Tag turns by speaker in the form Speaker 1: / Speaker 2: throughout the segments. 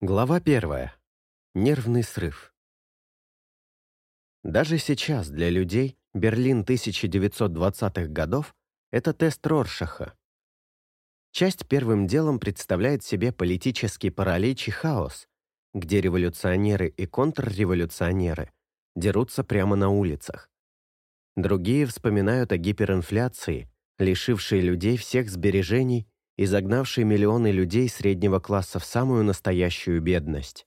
Speaker 1: Глава первая. Нервный срыв. Даже сейчас для людей Берлин 1920-х годов — это тест Роршаха. Часть первым делом представляет себе политический паралич и хаос, где революционеры и контрреволюционеры дерутся прямо на улицах. Другие вспоминают о гиперинфляции, лишившей людей всех сбережений и миллионы людей среднего класса в самую настоящую бедность.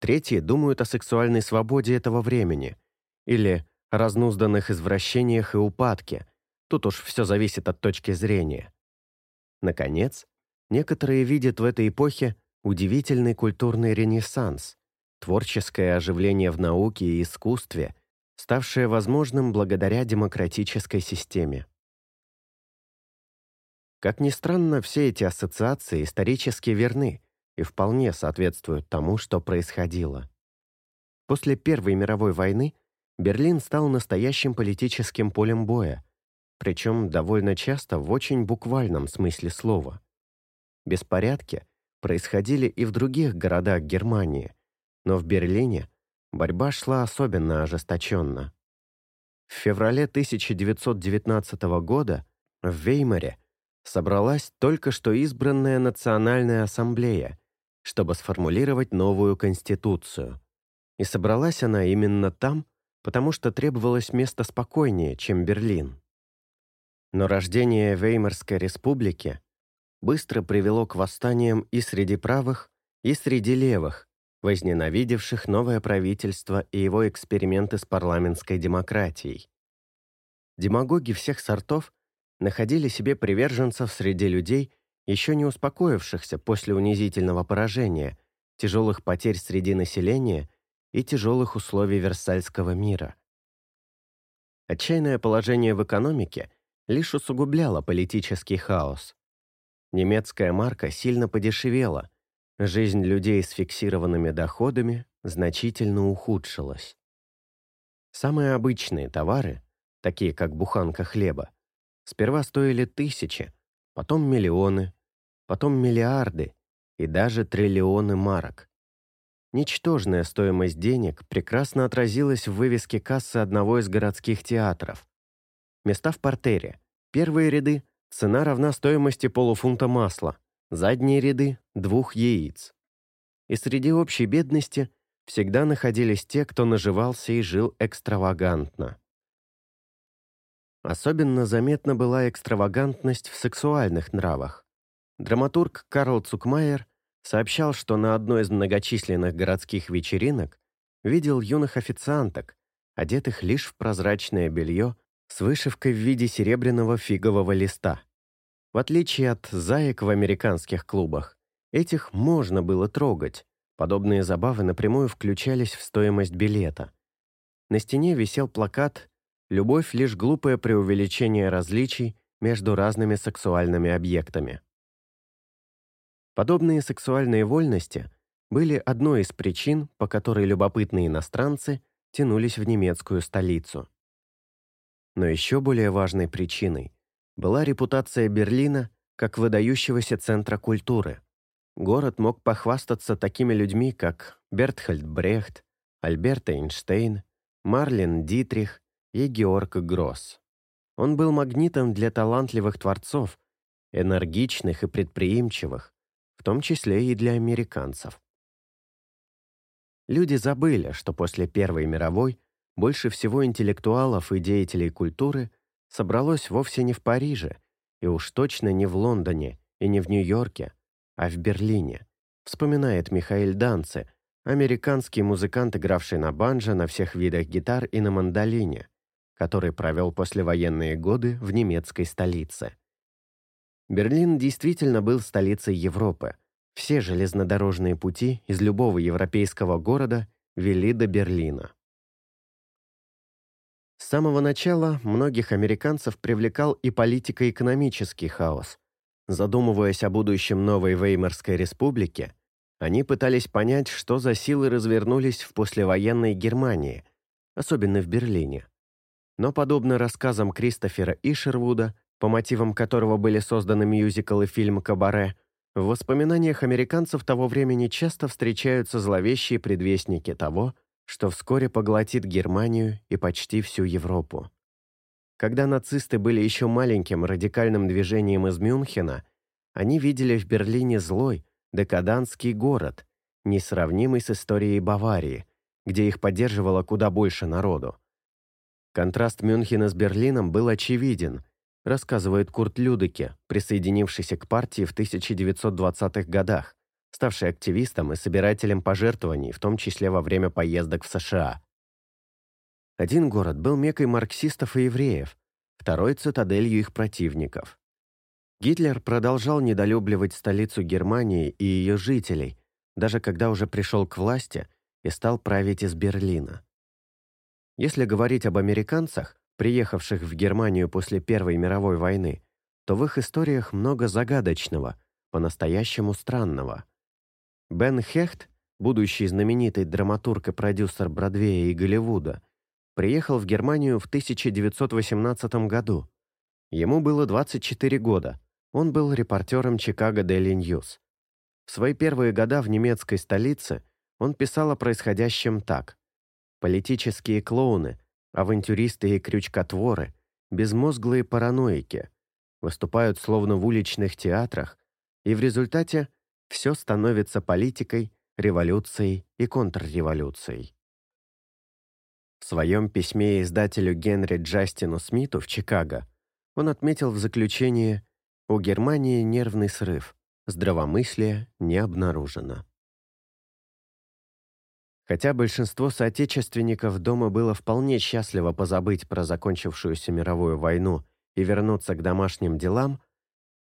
Speaker 1: Третьи думают о сексуальной свободе этого времени или разнузданных извращениях и упадке. Тут уж все зависит от точки зрения. Наконец, некоторые видят в этой эпохе удивительный культурный ренессанс, творческое оживление в науке и искусстве, ставшее возможным благодаря демократической системе. Как ни странно, все эти ассоциации исторически верны и вполне соответствуют тому, что происходило. После Первой мировой войны Берлин стал настоящим политическим полем боя, причем довольно часто в очень буквальном смысле слова. Беспорядки происходили и в других городах Германии, но в Берлине борьба шла особенно ожесточенно. В феврале 1919 года в Веймаре собралась только что избранная Национальная ассамблея, чтобы сформулировать новую конституцию. И собралась она именно там, потому что требовалось место спокойнее, чем Берлин. Но рождение Веймарской республики быстро привело к восстаниям и среди правых, и среди левых, возненавидевших новое правительство и его эксперименты с парламентской демократией. Демагоги всех сортов находили себе приверженцев среди людей, еще не успокоившихся после унизительного поражения, тяжелых потерь среди населения и тяжелых условий Версальского мира. Отчаянное положение в экономике лишь усугубляло политический хаос. Немецкая марка сильно подешевела, жизнь людей с фиксированными доходами значительно ухудшилась. Самые обычные товары, такие как буханка хлеба, Сперва стоили тысячи, потом миллионы, потом миллиарды и даже триллионы марок. Ничтожная стоимость денег прекрасно отразилась в вывеске кассы одного из городских театров. Места в портере. Первые ряды – цена равна стоимости полуфунта масла, задние ряды – двух яиц. И среди общей бедности всегда находились те, кто наживался и жил экстравагантно. Особенно заметна была экстравагантность в сексуальных нравах. Драматург Карл Цукмайер сообщал, что на одной из многочисленных городских вечеринок видел юных официанток, одетых лишь в прозрачное белье с вышивкой в виде серебряного фигового листа. В отличие от заек в американских клубах, этих можно было трогать. Подобные забавы напрямую включались в стоимость билета. На стене висел плакат Любовь — лишь глупое преувеличение различий между разными сексуальными объектами. Подобные сексуальные вольности были одной из причин, по которой любопытные иностранцы тянулись в немецкую столицу. Но еще более важной причиной была репутация Берлина как выдающегося центра культуры. Город мог похвастаться такими людьми, как Бертхальд Брехт, Альберт Эйнштейн, Марлен Дитрих и Георг Гросс. Он был магнитом для талантливых творцов, энергичных и предприимчивых, в том числе и для американцев. Люди забыли, что после Первой мировой больше всего интеллектуалов и деятелей культуры собралось вовсе не в Париже, и уж точно не в Лондоне и не в Нью-Йорке, а в Берлине, вспоминает Михаил Данце, американский музыкант, игравший на банджо, на всех видах гитар и на мандолине, который провел послевоенные годы в немецкой столице. Берлин действительно был столицей Европы. Все железнодорожные пути из любого европейского города вели до Берлина. С самого начала многих американцев привлекал и политико-экономический хаос. Задумываясь о будущем новой Веймарской республики, они пытались понять, что за силы развернулись в послевоенной Германии, особенно в Берлине. Но подобно рассказам Кристофера Ишервуда, по мотивам которого были созданы мюзикл и фильм «Кабаре», В воспоминаниях американцев того времени часто встречаются зловещие предвестники того, что вскоре поглотит Германию и почти всю Европу. Когда нацисты были еще маленьким радикальным движением из Мюнхена, они видели в Берлине злой, декадантский город, несравнимый с историей Баварии, где их поддерживало куда больше народу. Контраст Мюнхена с Берлином был очевиден, рассказывает Курт Людеке, присоединившийся к партии в 1920-х годах, ставший активистом и собирателем пожертвований, в том числе во время поездок в США. Один город был мекой марксистов и евреев, второй — цитаделью их противников. Гитлер продолжал недолюбливать столицу Германии и ее жителей, даже когда уже пришел к власти и стал править из Берлина. Если говорить об американцах, приехавших в Германию после Первой мировой войны, то в их историях много загадочного, по-настоящему странного. Бен Хехт, будущий знаменитый драматург и продюсер Бродвея и Голливуда, приехал в Германию в 1918 году. Ему было 24 года. Он был репортером Chicago Daily News. В свои первые года в немецкой столице он писал о происходящем так. «Политические клоуны, Авантюристы и крючкотворы, безмозглые параноики, выступают словно в уличных театрах, и в результате все становится политикой, революцией и контрреволюцией. В своем письме издателю Генри Джастину Смиту в Чикаго он отметил в заключении «У Германии нервный срыв, здравомыслие не обнаружено». Хотя большинство соотечественников дома было вполне счастливо позабыть про закончившуюся мировую войну и вернуться к домашним делам,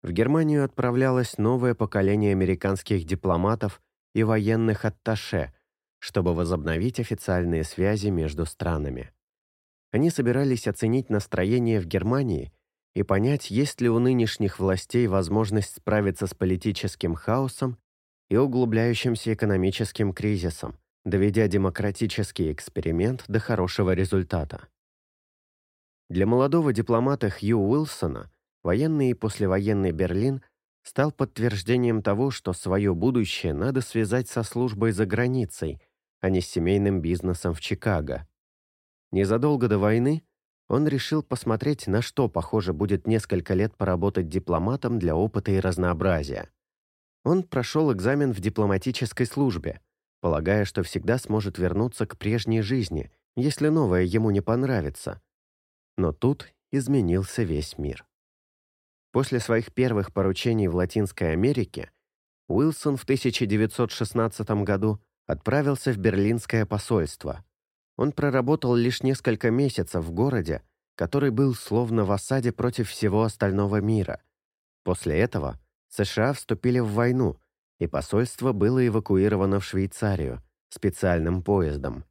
Speaker 1: в Германию отправлялось новое поколение американских дипломатов и военных атташе, чтобы возобновить официальные связи между странами. Они собирались оценить настроение в Германии и понять, есть ли у нынешних властей возможность справиться с политическим хаосом и углубляющимся экономическим кризисом, доведя демократический эксперимент до хорошего результата. Для молодого дипломата Хью Уилсона военный и послевоенный Берлин стал подтверждением того, что свое будущее надо связать со службой за границей, а не с семейным бизнесом в Чикаго. Незадолго до войны он решил посмотреть, на что, похоже, будет несколько лет поработать дипломатом для опыта и разнообразия. Он прошел экзамен в дипломатической службе – полагая, что всегда сможет вернуться к прежней жизни, если новое ему не понравится. Но тут изменился весь мир. После своих первых поручений в Латинской Америке Уилсон в 1916 году отправился в Берлинское посольство. Он проработал лишь несколько месяцев в городе, который был словно в осаде против всего остального мира. После этого США вступили в войну, и посольство было эвакуировано в Швейцарию специальным поездом.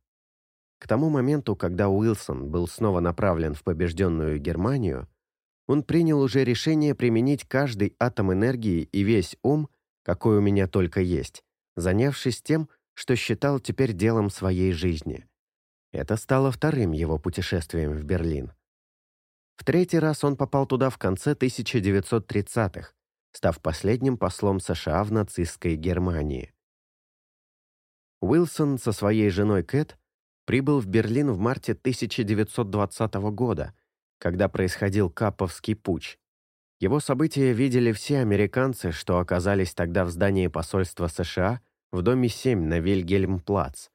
Speaker 1: К тому моменту, когда Уилсон был снова направлен в побежденную Германию, он принял уже решение применить каждый атом энергии и весь ум, какой у меня только есть, занявшись тем, что считал теперь делом своей жизни. Это стало вторым его путешествием в Берлин. В третий раз он попал туда в конце 1930-х, став последним послом США в нацистской Германии. Уилсон со своей женой Кэт прибыл в Берлин в марте 1920 года, когда происходил Каповский путч. Его события видели все американцы, что оказались тогда в здании посольства США в доме 7 на Вильгельм-Плац.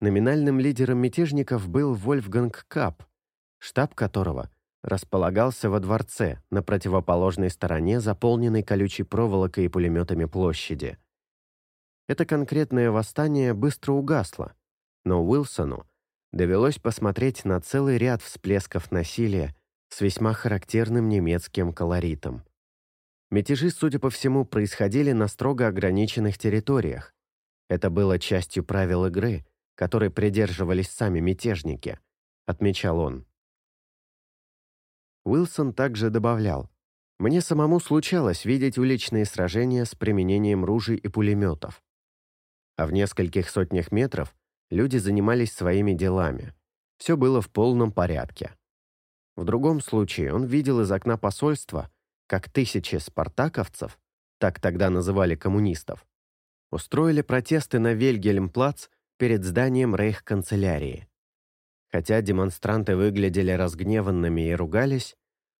Speaker 1: Номинальным лидером мятежников был Вольфганг Кап, штаб которого располагался во дворце на противоположной стороне заполненной колючей проволокой и пулеметами площади. Это конкретное восстание быстро угасло, но Уилсону довелось посмотреть на целый ряд всплесков насилия с весьма характерным немецким колоритом. Мятежи, судя по всему, происходили на строго ограниченных территориях. Это было частью правил игры, которой придерживались сами мятежники, отмечал он. Уилсон также добавлял, «Мне самому случалось видеть уличные сражения с применением ружей и пулеметов. А в нескольких сотнях метров люди занимались своими делами. Все было в полном порядке. В другом случае он видел из окна посольства, как тысячи спартаковцев так тогда называли коммунистов, устроили протесты на Вильгельмплац перед зданием рейх-канцелярии. Хотя демонстранты выглядели разгневанными и ругались,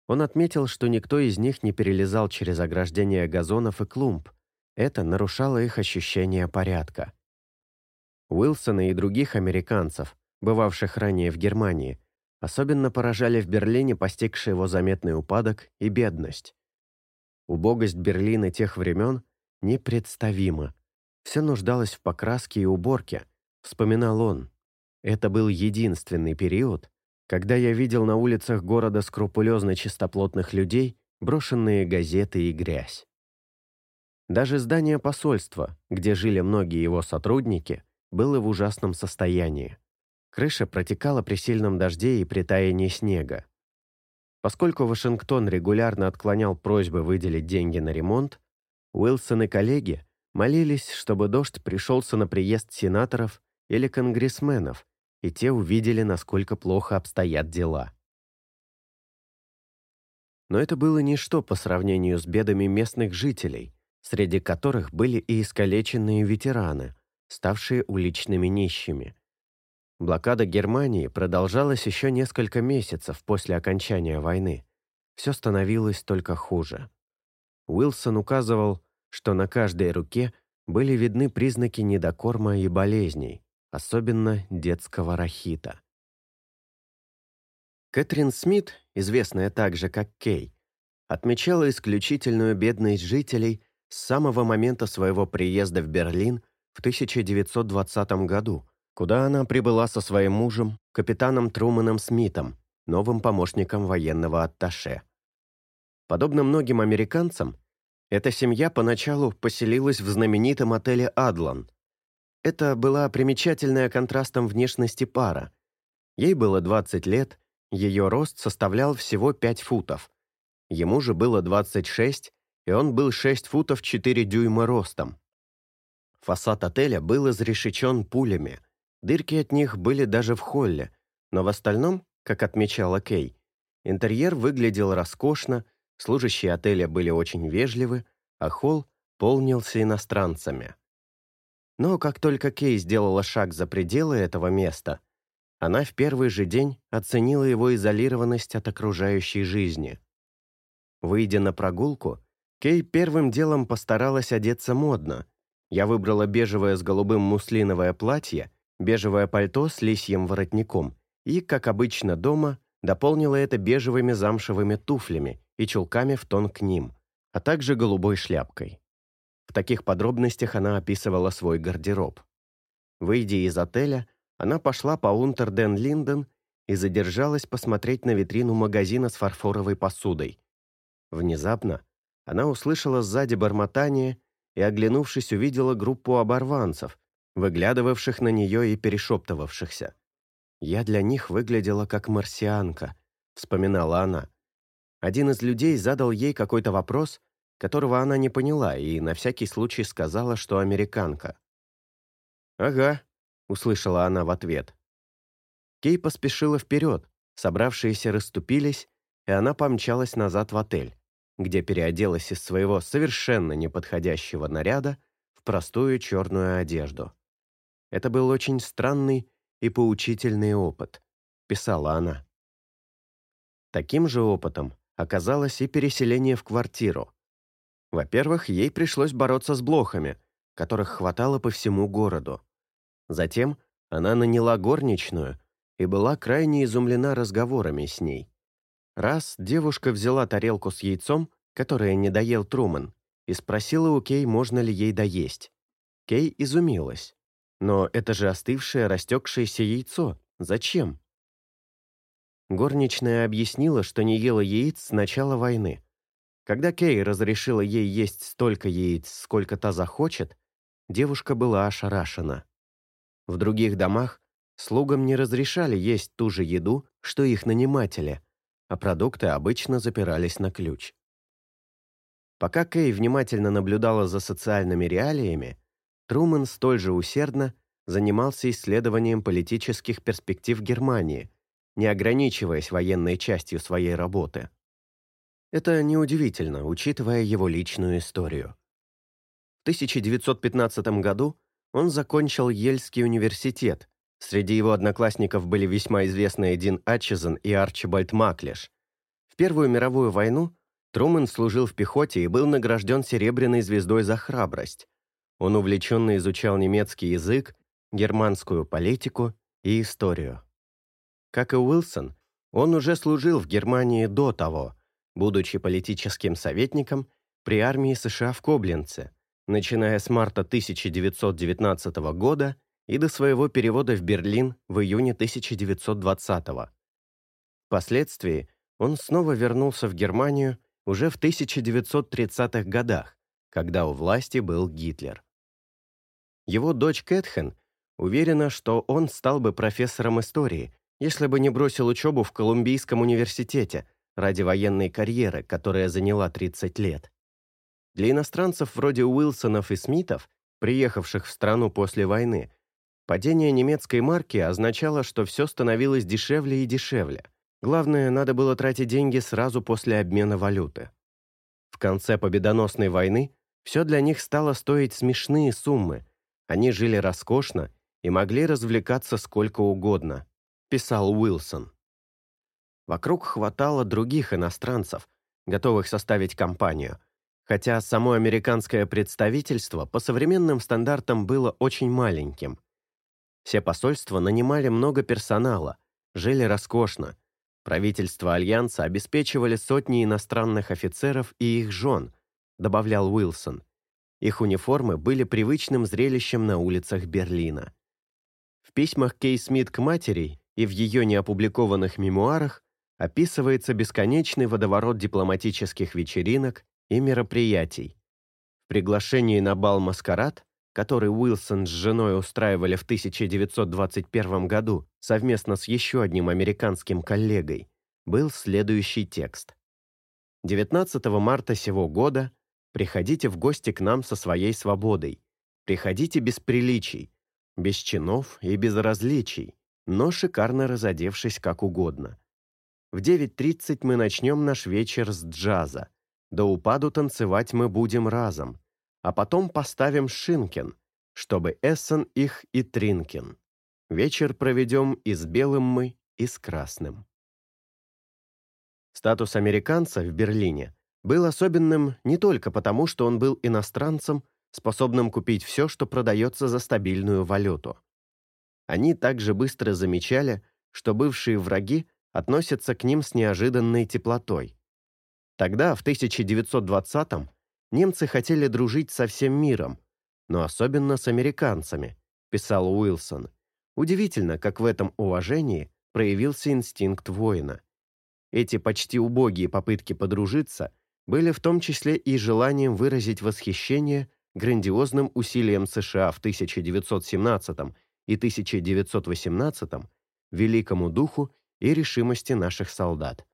Speaker 1: он отметил, что никто из них не перелезал через ограждение газонов и клумб. Это нарушало их ощущение порядка. Уилсона и других американцев, бывавших ранее в Германии, особенно поражали в Берлине постигший его заметный упадок и бедность. Убогость Берлина тех времен непредставима. Все нуждалось в покраске и уборке, вспоминал он. Это был единственный период, когда я видел на улицах города скрупулезно чистоплотных людей, брошенные газеты и грязь. Даже здание посольства, где жили многие его сотрудники, было в ужасном состоянии. Крыша протекала при сильном дожде и при таянии снега. Поскольку Вашингтон регулярно отклонял просьбы выделить деньги на ремонт, Уилсон и коллеги молились, чтобы дождь пришелся на приезд сенаторов или конгрессменов, и те увидели, насколько плохо обстоят дела. Но это было ничто по сравнению с бедами местных жителей, среди которых были и искалеченные ветераны, ставшие уличными нищими. Блокада Германии продолжалась еще несколько месяцев после окончания войны. Все становилось только хуже. Уилсон указывал, что на каждой руке были видны признаки недокорма и болезней, особенно детского рахита. Кэтрин Смит, известная также как Кей, отмечала исключительную бедность жителей с самого момента своего приезда в Берлин в 1920 году, куда она прибыла со своим мужем, капитаном Труманом Смитом, новым помощником военного атташе. Подобно многим американцам, эта семья поначалу поселилась в знаменитом отеле «Адлан», это была примечательная контрастом внешности пара. Ей было 20 лет, ее рост составлял всего 5 футов. Ему же было 26, и он был 6 футов 4 дюйма ростом. Фасад отеля был изрешечен пулями. Дырки от них были даже в холле, но в остальном, как отмечала Кей, интерьер выглядел роскошно, служащие отеля были очень вежливы, а холл полнился иностранцами. Но как только Кей сделала шаг за пределы этого места, она в первый же день оценила его изолированность от окружающей жизни. Выйдя на прогулку, Кей первым делом постаралась одеться модно. Я выбрала бежевое с голубым муслиновое платье, бежевое пальто с лисьим воротником и, как обычно дома, дополнила это бежевыми замшевыми туфлями и чулками в тон к ним, а также голубой шляпкой. В таких подробностях она описывала свой гардероб. Выйдя из отеля, она пошла по Унтерден-Линден и задержалась посмотреть на витрину магазина с фарфоровой посудой. Внезапно она услышала сзади бормотание и, оглянувшись, увидела группу оборванцев, выглядывавших на нее и перешептывавшихся. «Я для них выглядела как марсианка», — вспоминала она. Один из людей задал ей какой-то вопрос, которого она не поняла и на всякий случай сказала, что американка. «Ага», — услышала она в ответ. Кей поспешила вперед, собравшиеся расступились, и она помчалась назад в отель, где переоделась из своего совершенно неподходящего наряда в простую черную одежду. Это был очень странный и поучительный опыт, писала она. Таким же опытом оказалось и переселение в квартиру, во-первых, ей пришлось бороться с блохами, которых хватало по всему городу. Затем она наняла горничную и была крайне изумлена разговорами с ней. Раз девушка взяла тарелку с яйцом, которое не доел Труман, и спросила у Кей, можно ли ей доесть. Кей изумилась. «Но это же остывшее, растекшееся яйцо. Зачем?» Горничная объяснила, что не ела яиц с начала войны, когда Кей разрешила ей есть столько яиц, сколько та захочет, девушка была ошарашена. В других домах слугам не разрешали есть ту же еду, что их наниматели, а продукты обычно запирались на ключ. Пока Кей внимательно наблюдала за социальными реалиями, Трумэн столь же усердно занимался исследованием политических перспектив Германии, не ограничиваясь военной частью своей работы. Это неудивительно, учитывая его личную историю. 1915 году он закончил Ельский университет. Среди его одноклассников были весьма известные Дин Атчизен и Арчибальд Маклиш. В Первую мировую войну Трумэн служил в пехоте и был награжден Серебряной звездой за храбрость. Он увлеченно изучал немецкий язык, германскую политику и историю. Как и Уилсон, он уже служил в Германии до того, будучи политическим советником при армии США в Коблинце, начиная с марта 1919 года и до своего перевода в Берлин в июне 1920 -го. Впоследствии он снова вернулся в Германию уже в 1930-х годах, когда у власти был Гитлер. Его дочь Кэтхен уверена, что он стал бы профессором истории, если бы не бросил учебу в Колумбийском университете ради военной карьеры, которая заняла 30 лет. Для иностранцев вроде Уилсонов и Смитов, приехавших в страну после войны, падение немецкой марки означало, что все становилось дешевле и дешевле. Главное, надо было тратить деньги сразу после обмена валюты. В конце победоносной войны все для них стало стоить смешные суммы. Они жили роскошно и могли развлекаться сколько угодно, писал Уилсон. Вокруг хватало других иностранцев, готовых составить компанию, хотя само американское представительство по современным стандартам было очень маленьким. Все посольства нанимали много персонала, жили роскошно. Правительство Альянса обеспечивали сотни иностранных офицеров и их жен, добавлял Уилсон. Их униформы были привычным зрелищем на улицах Берлина. В письмах Кей Смит к матери и в ее неопубликованных мемуарах описывается бесконечный водоворот дипломатических вечеринок и мероприятий. В приглашении на бал «Маскарад», который Уилсон с женой устраивали в 1921 году совместно с еще одним американским коллегой, был следующий текст. 19 марта сего года приходите в гости к нам со своей свободой. Приходите без приличий, без чинов и без различий, но шикарно разодевшись как угодно. В 9.30 мы начнем наш вечер с джаза. До упаду танцевать мы будем разом, а потом поставим Шинкен, чтобы Эссен их и Тринкен. Вечер проведем и с белым мы, и с красным. Статус американца в Берлине был особенным не только потому, что он был иностранцем, способным купить все, что продается за стабильную валюту. Они также быстро замечали, что бывшие враги относятся к ним с неожиданной теплотой. Тогда, в 1920-м, немцы хотели дружить со всем миром, но особенно с американцами, писал Уилсон. Удивительно, как в этом уважении проявился инстинкт воина. Эти почти убогие попытки подружиться были в том числе и желанием выразить восхищение грандиозным усилием США в 1917 и 1918 великому духу и решимости наших солдат.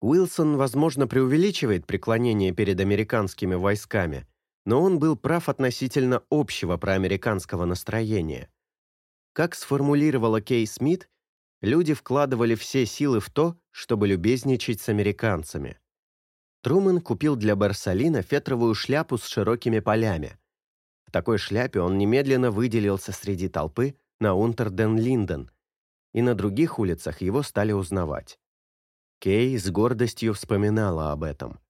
Speaker 1: Уилсон, возможно, преувеличивает преклонение перед американскими войсками, но он был прав относительно общего проамериканского настроения. Как сформулировала Кей Смит, люди вкладывали все силы в то, чтобы любезничать с американцами. Трумэн купил для Барсалина фетровую шляпу с широкими полями. В такой шляпе он немедленно выделился среди толпы на Унтерден-Линден, и на других улицах его стали узнавать. Кей с гордостью вспоминала об этом.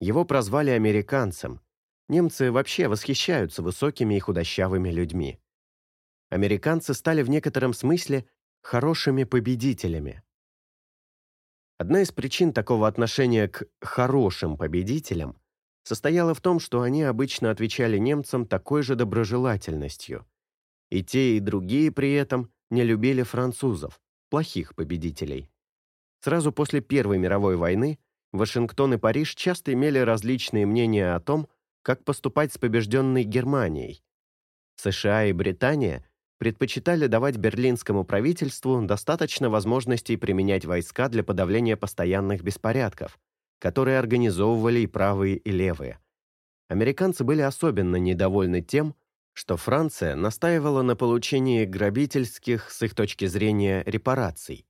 Speaker 1: Его прозвали американцем. Немцы вообще восхищаются высокими и худощавыми людьми. Американцы стали в некотором смысле хорошими победителями. Одна из причин такого отношения к «хорошим победителям» состояла в том, что они обычно отвечали немцам такой же доброжелательностью. И те, и другие при этом не любили французов, плохих победителей. Сразу после Первой мировой войны Вашингтон и Париж часто имели различные мнения о том, как поступать с побежденной Германией. США и Британия предпочитали давать берлинскому правительству достаточно возможностей применять войска для подавления постоянных беспорядков, которые организовывали и правые, и левые. Американцы были особенно недовольны тем, что Франция настаивала на получении грабительских, с их точки зрения, репараций.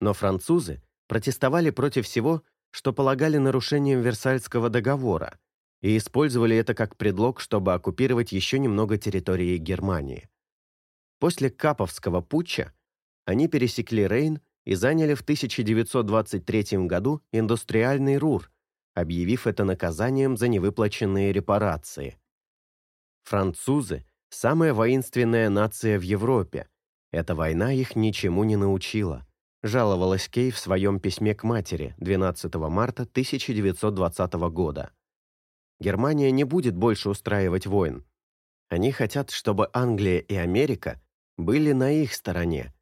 Speaker 1: Но французы протестовали против всего, что полагали нарушением Версальского договора, и использовали это как предлог, чтобы оккупировать еще немного территории Германии. После Каповского путча они пересекли Рейн и заняли в 1923 году индустриальный Рур, объявив это наказанием за невыплаченные репарации. Французы – самая воинственная нация в Европе. Эта война их ничему не научила, жаловалась Кей в своем письме к матери 12 марта 1920 года. Германия не будет больше устраивать войн. Они хотят, чтобы Англия и Америка были на их стороне.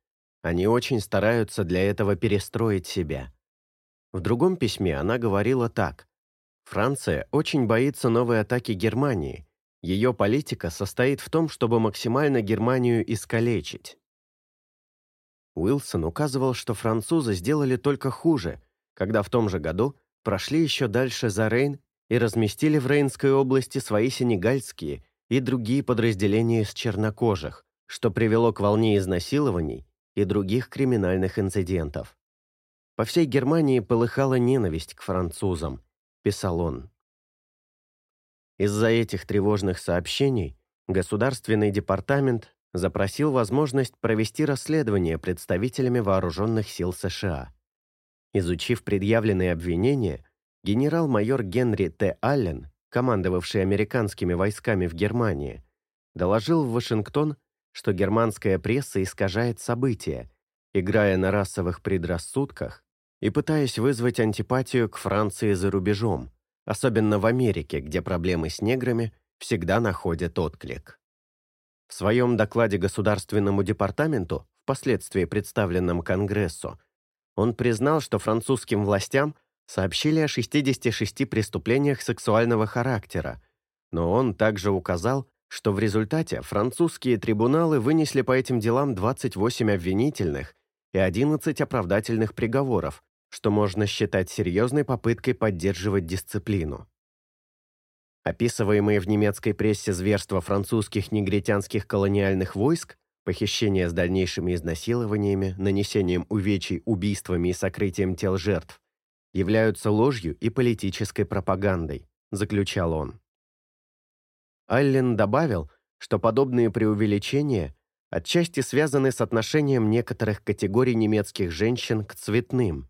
Speaker 1: Они очень стараются для этого перестроить себя. В другом письме она говорила так. «Франция очень боится новой атаки Германии. Ее политика состоит в том, чтобы максимально Германию искалечить». Уилсон указывал, что французы сделали только хуже, когда в том же году прошли еще дальше за Рейн и разместили в Рейнской области свои сенегальские и другие подразделения из чернокожих, что привело к волне изнасилований и других криминальных инцидентов. По всей Германии полыхала ненависть к французам, писал он. Из-за этих тревожных сообщений Государственный департамент запросил возможность провести расследование представителями вооруженных сил США. Изучив предъявленные обвинения, генерал-майор Генри Т. Аллен, командовавший американскими войсками в Германии, доложил в Вашингтон, что германская пресса искажает события, играя на расовых предрассудках и пытаясь вызвать антипатию к Франции за рубежом, особенно в Америке, где проблемы с неграми всегда находят отклик. В своем докладе Государственному департаменту, впоследствии представленном Конгрессу, он признал, что французским властям сообщили о 66 преступлениях сексуального характера, но он также указал, что в результате французские трибуналы вынесли по этим делам 28 обвинительных и 11 оправдательных приговоров, что можно считать серьезной попыткой поддерживать дисциплину. Описываемые в немецкой прессе зверства французских негритянских колониальных войск, похищения с дальнейшими изнасилованиями, нанесением увечий, убийствами и сокрытием тел жертв, являются ложью и политической пропагандой, заключал он. Аллен добавил, что подобные преувеличения отчасти связаны с отношением некоторых категорий немецких женщин к цветным,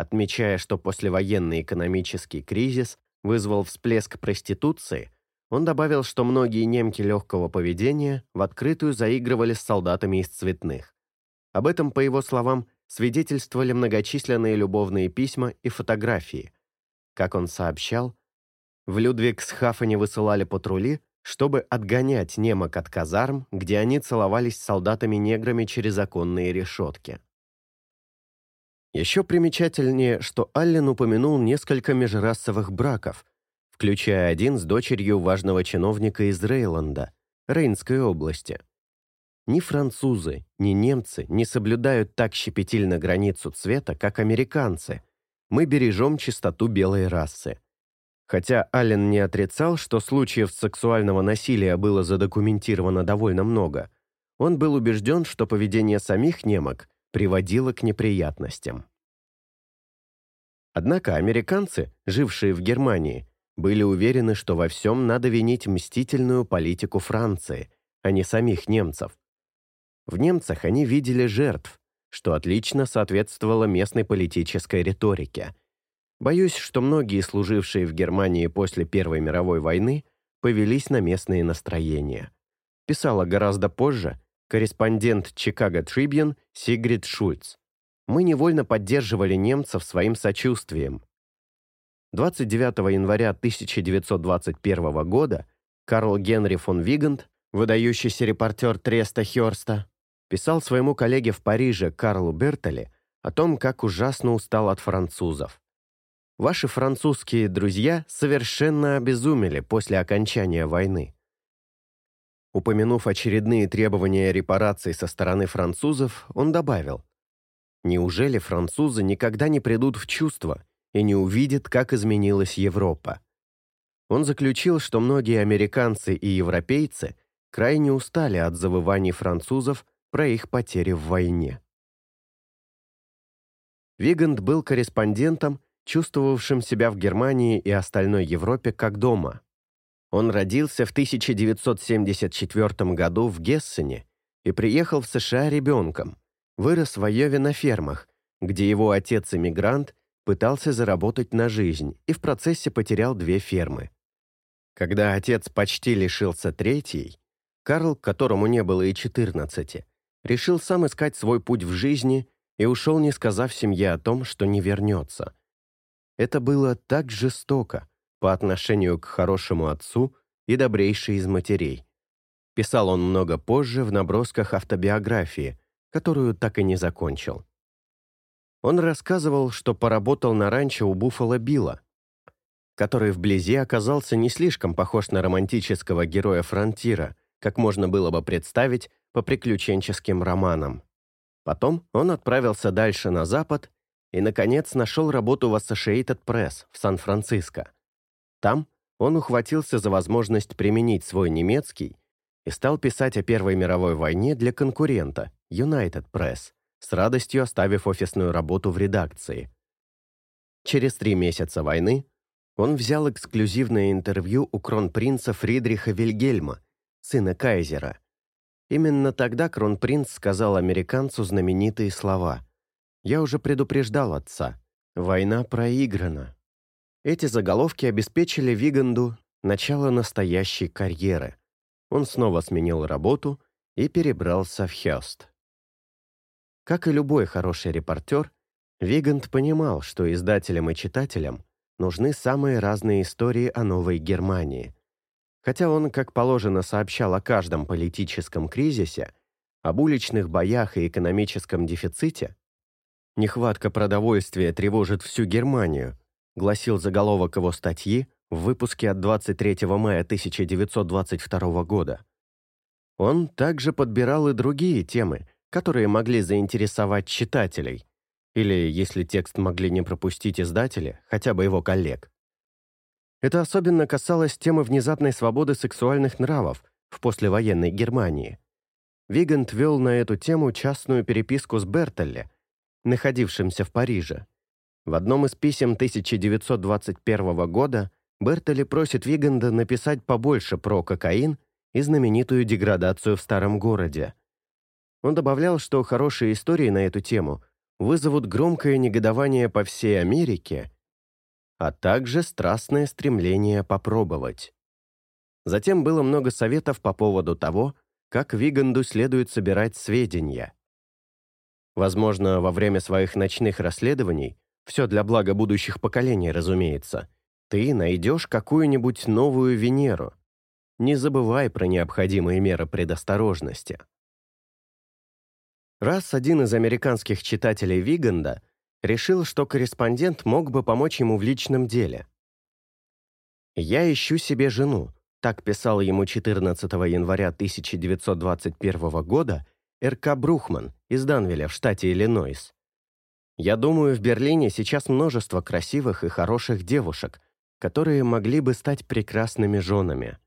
Speaker 1: отмечая, что послевоенный экономический кризис вызвал всплеск проституции, он добавил, что многие немки легкого поведения в открытую заигрывали с солдатами из цветных. Об этом, по его словам, свидетельствовали многочисленные любовные письма и фотографии. Как он сообщал, в Людвигсхафене высылали патрули, чтобы отгонять немок от казарм, где они целовались с солдатами-неграми через оконные решетки. Еще примечательнее, что Аллен упомянул несколько межрасовых браков, включая один с дочерью важного чиновника из Рейланда, Рейнской области. Ни французы, ни немцы не соблюдают так щепетильно границу цвета, как американцы. Мы бережем чистоту белой расы. Хотя Аллен не отрицал, что случаев сексуального насилия было задокументировано довольно много, он был убежден, что поведение самих немок приводило к неприятностям. Однако американцы, жившие в Германии, были уверены, что во всем надо винить мстительную политику Франции, а не самих немцев. В немцах они видели жертв, что отлично соответствовало местной политической риторике – Боюсь, что многие, служившие в Германии после Первой мировой войны, повелись на местные настроения. Писала гораздо позже корреспондент Чикаго Трибьюн Сигрид Шульц. Мы невольно поддерживали немцев своим сочувствием. 29 января 1921 года Карл Генри фон Вигант, выдающийся репортер Треста Хёрста, писал своему коллеге в Париже Карлу Бертоле о том, как ужасно устал от французов. Ваши французские друзья совершенно обезумели после окончания войны. Упомянув очередные требования репараций со стороны французов, он добавил, «Неужели французы никогда не придут в чувство и не увидят, как изменилась Европа?» Он заключил, что многие американцы и европейцы крайне устали от завываний французов про их потери в войне. Вигант был корреспондентом чувствовавшим себя в Германии и остальной Европе как дома. Он родился в 1974 году в Гессене и приехал в США ребенком, вырос в Айове на фермах, где его отец-иммигрант пытался заработать на жизнь и в процессе потерял две фермы. Когда отец почти лишился третьей, Карл, которому не было и 14, решил сам искать свой путь в жизни и ушел, не сказав семье о том, что не вернется. Это было так жестоко по отношению к хорошему отцу и добрейшей из матерей. Писал он много позже в набросках автобиографии, которую так и не закончил. Он рассказывал, что поработал на ранчо у Буффало Билла, который вблизи оказался не слишком похож на романтического героя фронтира, как можно было бы представить по приключенческим романам. Потом он отправился дальше на запад и, наконец, нашел работу в Associated Press в Сан-Франциско. Там он ухватился за возможность применить свой немецкий и стал писать о Первой мировой войне для конкурента United Press, с радостью оставив офисную работу в редакции. Через три месяца войны он взял эксклюзивное интервью у кронпринца Фридриха Вильгельма, сына Кайзера. Именно тогда кронпринц сказал американцу знаменитые слова «Я уже предупреждал отца. Война проиграна». Эти заголовки обеспечили Виганду начало настоящей карьеры. Он снова сменил работу и перебрался в Хёст. Как и любой хороший репортер, Вигант понимал, что издателям и читателям нужны самые разные истории о Новой Германии – Хотя он, как положено, сообщал о каждом политическом кризисе, об уличных боях и экономическом дефиците, «Нехватка продовольствия тревожит всю Германию», гласил заголовок его статьи в выпуске от 23 мая 1922 года. Он также подбирал и другие темы, которые могли заинтересовать читателей, или, если текст могли не пропустить издатели, хотя бы его коллег. Это особенно касалось темы внезапной свободы сексуальных нравов в послевоенной Германии. Вигант вел на эту тему частную переписку с Бертолле, находившимся в Париже. В одном из писем 1921 года Бертолли просит Виганда написать побольше про кокаин и знаменитую деградацию в старом городе. Он добавлял, что хорошие истории на эту тему вызовут громкое негодование по всей Америке а также страстное стремление попробовать. Затем было много советов по поводу того, как Виганду следует собирать сведения. Возможно, во время своих ночных расследований, все для блага будущих поколений, разумеется, ты найдешь какую-нибудь новую Венеру. Не забывай про необходимые меры предосторожности. Раз один из американских читателей Виганда решил, что корреспондент мог бы помочь ему в личном деле. «Я ищу себе жену», так писал ему 14 января 1921 года Р.К. Брухман из Данвиля в штате Иллинойс. «Я думаю, в Берлине сейчас множество красивых и хороших девушек, которые могли бы стать прекрасными женами».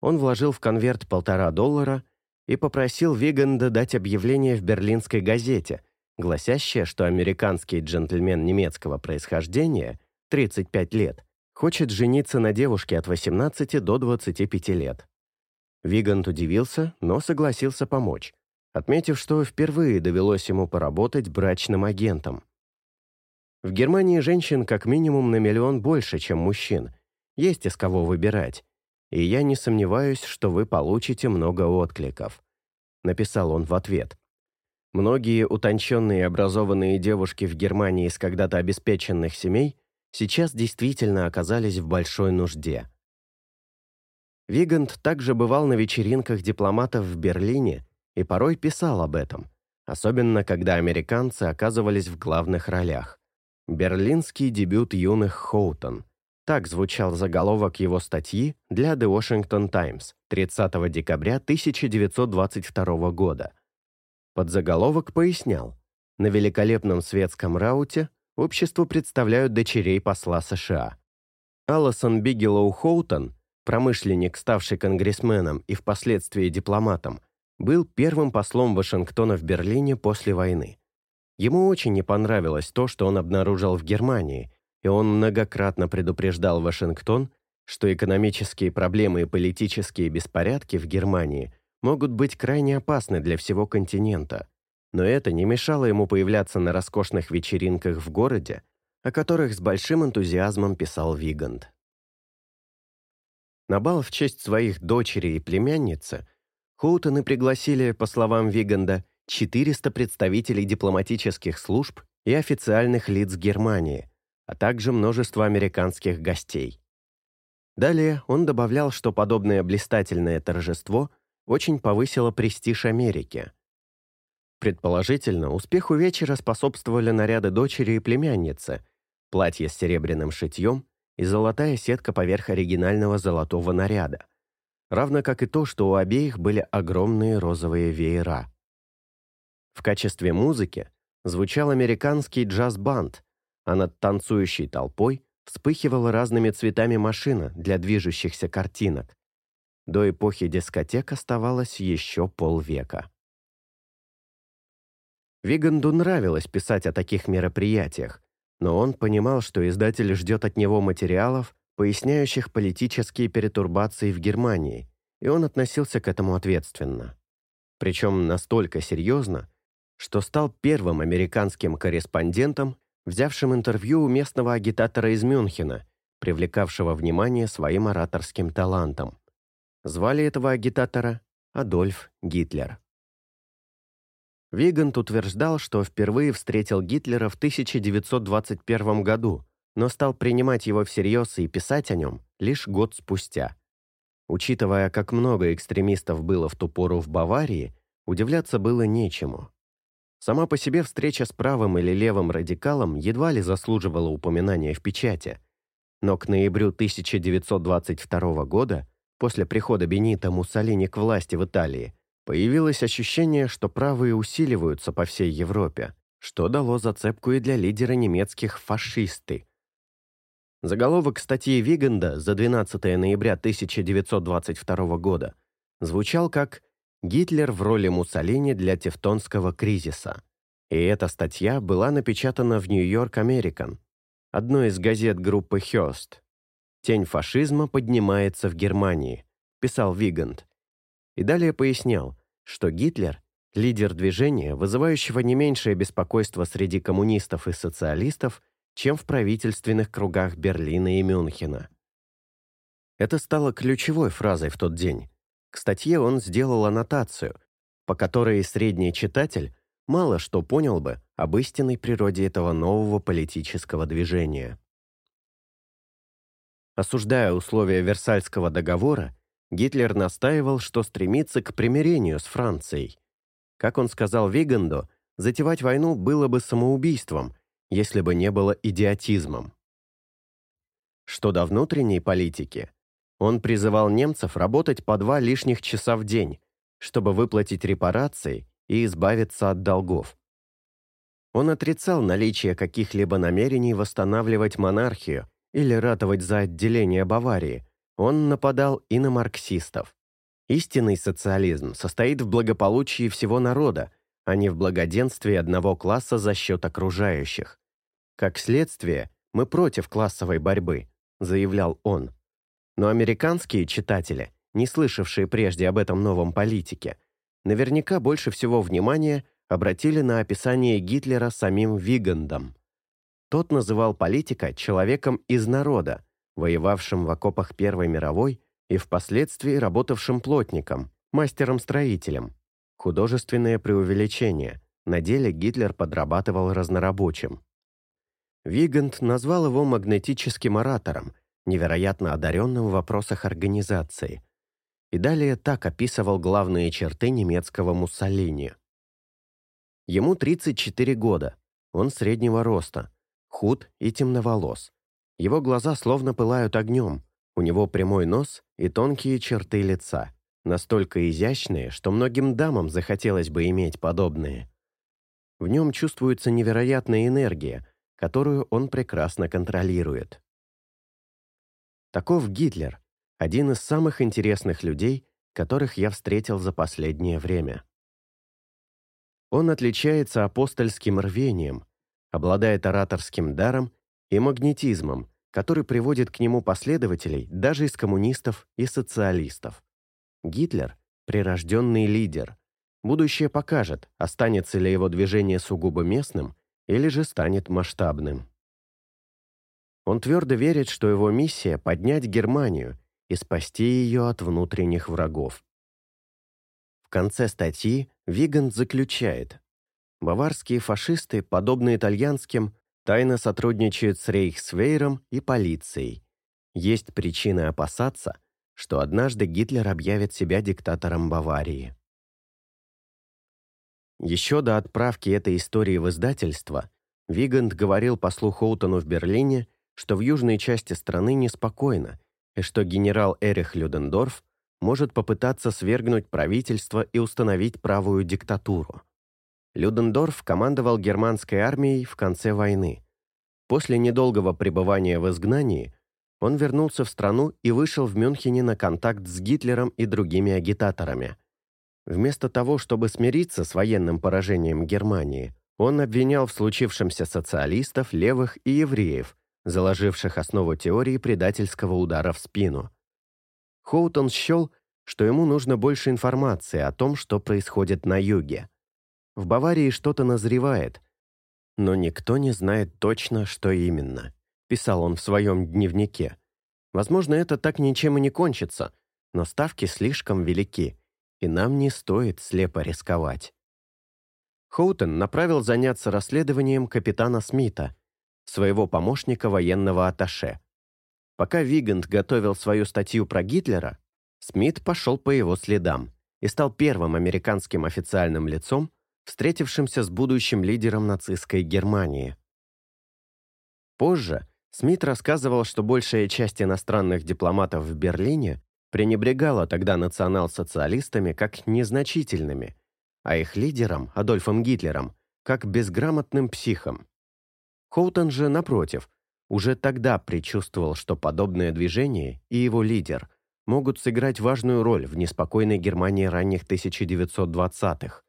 Speaker 1: Он вложил в конверт полтора доллара и попросил Виганда дать объявление в берлинской газете, гласящая, что американский джентльмен немецкого происхождения, 35 лет, хочет жениться на девушке от 18 до 25 лет. Вигант удивился, но согласился помочь, отметив, что впервые довелось ему поработать брачным агентом. В Германии женщин как минимум на миллион больше, чем мужчин. Есть из кого выбирать. И я не сомневаюсь, что вы получите много откликов. Написал он в ответ. Многие утонченные и образованные девушки в Германии из когда-то обеспеченных семей сейчас действительно оказались в большой нужде. Вигант также бывал на вечеринках дипломатов в Берлине и порой писал об этом, особенно когда американцы оказывались в главных ролях. «Берлинский дебют юных Хоутон». Так звучал заголовок его статьи для The Washington Times 30 декабря 1922 года. Подзаголовок пояснял, на великолепном светском рауте обществу представляют дочерей посла США. Алласон Бигелоу Хоутон, промышленник, ставший конгрессменом и впоследствии дипломатом, был первым послом Вашингтона в Берлине после войны. Ему очень не понравилось то, что он обнаружил в Германии, и он многократно предупреждал Вашингтон, что экономические проблемы и политические беспорядки в Германии могут быть крайне опасны для всего континента. Но это не мешало ему появляться на роскошных вечеринках в городе, о которых с большим энтузиазмом писал Вигант. На бал в честь своих дочери и племянницы Хоутоны пригласили, по словам Виганда, 400 представителей дипломатических служб и официальных лиц Германии, а также множество американских гостей. Далее он добавлял, что подобное блистательное торжество очень повысило престиж Америки. Предположительно, успеху вечера способствовали наряды дочери и племянницы, платье с серебряным шитьем и золотая сетка поверх оригинального золотого наряда, равно как и то, что у обеих были огромные розовые веера. В качестве музыки звучал американский джаз-банд, а над танцующей толпой вспыхивала разными цветами машина для движущихся картинок. До эпохи дискотек оставалось еще полвека. Виганду нравилось писать о таких мероприятиях, но он понимал, что издатель ждет от него материалов, поясняющих политические перетурбации в Германии, и он относился к этому ответственно. Причем настолько серьезно, что стал первым американским корреспондентом, взявшим интервью у местного агитатора из Мюнхена, привлекавшего внимание своим ораторским талантом. Звали этого агитатора Адольф Гитлер. Вигант утверждал, что впервые встретил Гитлера в 1921 году, но стал принимать его всерьез и писать о нем лишь год спустя. Учитывая, как много экстремистов было в ту пору в Баварии, удивляться было нечему. Сама по себе встреча с правым или левым радикалом едва ли заслуживала упоминания в печати. Но к ноябрю 1922 года, после прихода Бенита Муссолини к власти в Италии, Появилось ощущение, что правые усиливаются по всей Европе, что дало зацепку и для лидера немецких фашисты. Заголовок статьи Виганда за 12 ноября 1922 года звучал как «Гитлер в роли Муссолини для тевтонского кризиса». И эта статья была напечатана в «Нью-Йорк Американ», одной из газет группы Хёст. «Тень фашизма поднимается в Германии», — писал Вигант. И далее пояснял, что Гитлер — лидер движения, вызывающего не меньшее беспокойство среди коммунистов и социалистов, чем в правительственных кругах Берлина и Мюнхена. Это стало ключевой фразой в тот день. К статье он сделал аннотацию, по которой средний читатель мало что понял бы об истинной природе этого нового политического движения. Осуждая условия Версальского договора, Гитлер настаивал, что стремится к примирению с Францией. Как он сказал Виганду, затевать войну было бы самоубийством, если бы не было идиотизмом. Что до внутренней политики, он призывал немцев работать по два лишних часа в день, чтобы выплатить репарации и избавиться от долгов. Он отрицал наличие каких-либо намерений восстанавливать монархию или ратовать за отделение Баварии, он нападал и на марксистов. Истинный социализм состоит в благополучии всего народа, а не в благоденствии одного класса за счет окружающих. Как следствие, мы против классовой борьбы, заявлял он. Но американские читатели, не слышавшие прежде об этом новом политике, наверняка больше всего внимания обратили на описание Гитлера самим Вигандом. Тот называл политика человеком из народа, воевавшим в окопах Первой мировой и впоследствии работавшим плотником, мастером-строителем. Художественное преувеличение. На деле Гитлер подрабатывал разнорабочим. Вигант назвал его магнетическим оратором, невероятно одаренным в вопросах организации. И далее так описывал главные черты немецкого Муссолини. Ему 34 года, он среднего роста, худ и темноволос, его глаза словно пылают огнем, у него прямой нос и тонкие черты лица, настолько изящные, что многим дамам захотелось бы иметь подобные. В нем чувствуется невероятная энергия, которую он прекрасно контролирует. Таков Гитлер, один из самых интересных людей, которых я встретил за последнее время. Он отличается апостольским рвением, обладает ораторским даром и магнетизмом, который приводит к нему последователей даже из коммунистов и социалистов. Гитлер – прирожденный лидер. Будущее покажет, останется ли его движение сугубо местным или же станет масштабным. Он твердо верит, что его миссия – поднять Германию и спасти ее от внутренних врагов. В конце статьи Вигант заключает, баварские фашисты, подобно итальянским, тайно сотрудничают с Рейхсвейром и полицией. Есть причины опасаться, что однажды Гитлер объявит себя диктатором Баварии. Еще до отправки этой истории в издательство Вигант говорил послу Хоутону в Берлине, что в южной части страны неспокойно, и что генерал Эрих Людендорф может попытаться свергнуть правительство и установить правую диктатуру. Людендорф командовал германской армией в конце войны. После недолгого пребывания в изгнании он вернулся в страну и вышел в Мюнхене на контакт с Гитлером и другими агитаторами. Вместо того, чтобы смириться с военным поражением Германии, он обвинял в случившемся социалистов, левых и евреев, заложивших основу теории предательского удара в спину – Хоутон счел, что ему нужно больше информации о том, что происходит на юге. В Баварии что-то назревает, но никто не знает точно, что именно, писал он в своем дневнике. Возможно, это так ничем и не кончится, но ставки слишком велики, и нам не стоит слепо рисковать. Хоутон направил заняться расследованием капитана Смита, своего помощника военного атташе. Пока Вигант готовил свою статью про Гитлера, Смит пошел по его следам и стал первым американским официальным лицом, встретившимся с будущим лидером нацистской Германии. Позже Смит рассказывал, что большая часть иностранных дипломатов в Берлине пренебрегала тогда национал-социалистами как незначительными, а их лидером, Адольфом Гитлером, как безграмотным психом. Хоутон же, напротив, уже тогда предчувствовал, что подобное движение и его лидер могут сыграть важную роль в неспокойной Германии ранних 1920-х.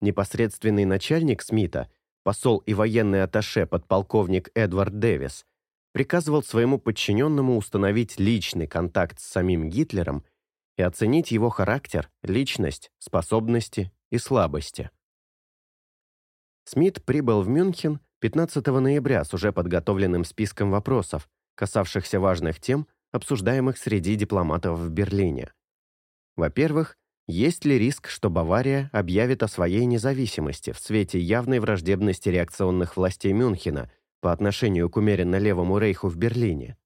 Speaker 1: Непосредственный начальник Смита, посол и военный атташе подполковник Эдвард Дэвис, приказывал своему подчиненному установить личный контакт с самим Гитлером и оценить его характер, личность, способности и слабости. Смит прибыл в Мюнхен 15 ноября с уже подготовленным списком вопросов, касавшихся важных тем, обсуждаемых среди дипломатов в Берлине. Во-первых, есть ли риск, что Бавария объявит о своей независимости в свете явной враждебности реакционных властей Мюнхена по отношению к умеренно левому рейху в Берлине?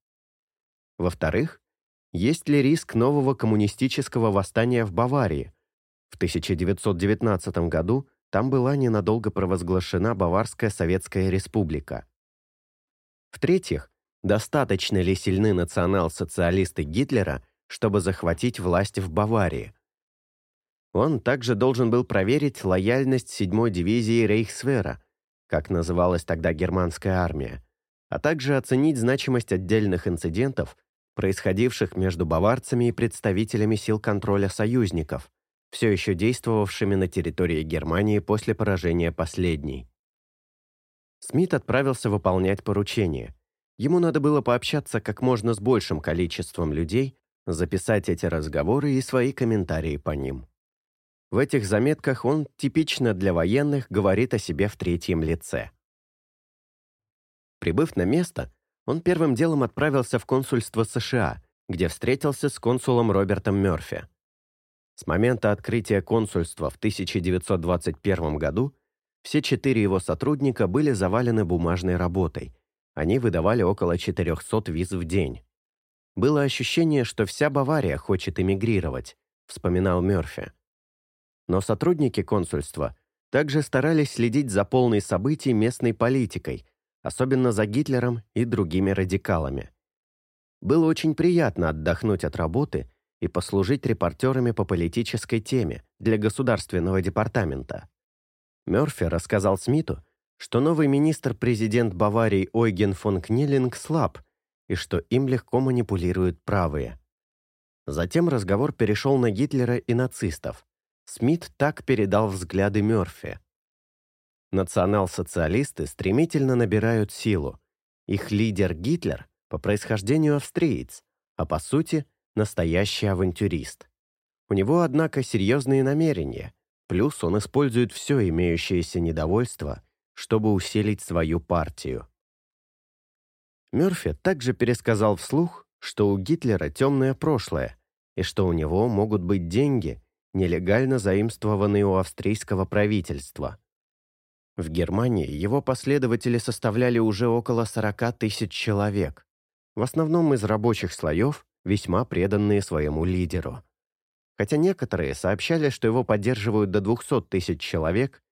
Speaker 1: Во-вторых, есть ли риск нового коммунистического восстания в Баварии? В 1919 году там была ненадолго провозглашена Баварская Советская Республика. В-третьих, достаточно ли сильны национал-социалисты Гитлера, чтобы захватить власть в Баварии? Он также должен был проверить лояльность 7-й дивизии Рейхсвера, как называлась тогда германская армия, а также оценить значимость отдельных инцидентов, происходивших между баварцами и представителями сил контроля союзников – все еще действовавшими на территории Германии после поражения последней. Смит отправился выполнять поручение. Ему надо было пообщаться как можно с большим количеством людей, записать эти разговоры и свои комментарии по ним. В этих заметках он, типично для военных, говорит о себе в третьем лице. Прибыв на место, он первым делом отправился в консульство США, где встретился с консулом Робертом Мёрфи. С момента открытия консульства в 1921 году все четыре его сотрудника были завалены бумажной работой. Они выдавали около 400 виз в день. Было ощущение, что вся Бавария хочет эмигрировать, вспоминал Мёрфи. Но сотрудники консульства также старались следить за полной событий местной политикой, особенно за Гитлером и другими радикалами. Было очень приятно отдохнуть от работы и послужить репортерами по политической теме для Государственного департамента. Мёрфи рассказал Смиту, что новый министр-президент Баварии Ойген фон Кнелинг слаб и что им легко манипулируют правые. Затем разговор перешел на Гитлера и нацистов. Смит так передал взгляды Мёрфи. Национал-социалисты стремительно набирают силу. Их лидер Гитлер по происхождению австриец, а по сути настоящий авантюрист. У него, однако, серьезные намерения, плюс он использует все имеющееся недовольство, чтобы усилить свою партию. Мёрфи также пересказал вслух, что у Гитлера темное прошлое и что у него могут быть деньги, нелегально заимствованные у австрийского правительства. В Германии его последователи составляли уже около 40 тысяч человек, в основном из рабочих слоев, весьма преданные своему лидеру. Хотя некоторые сообщали, что его поддерживают до 200 тысяч человек,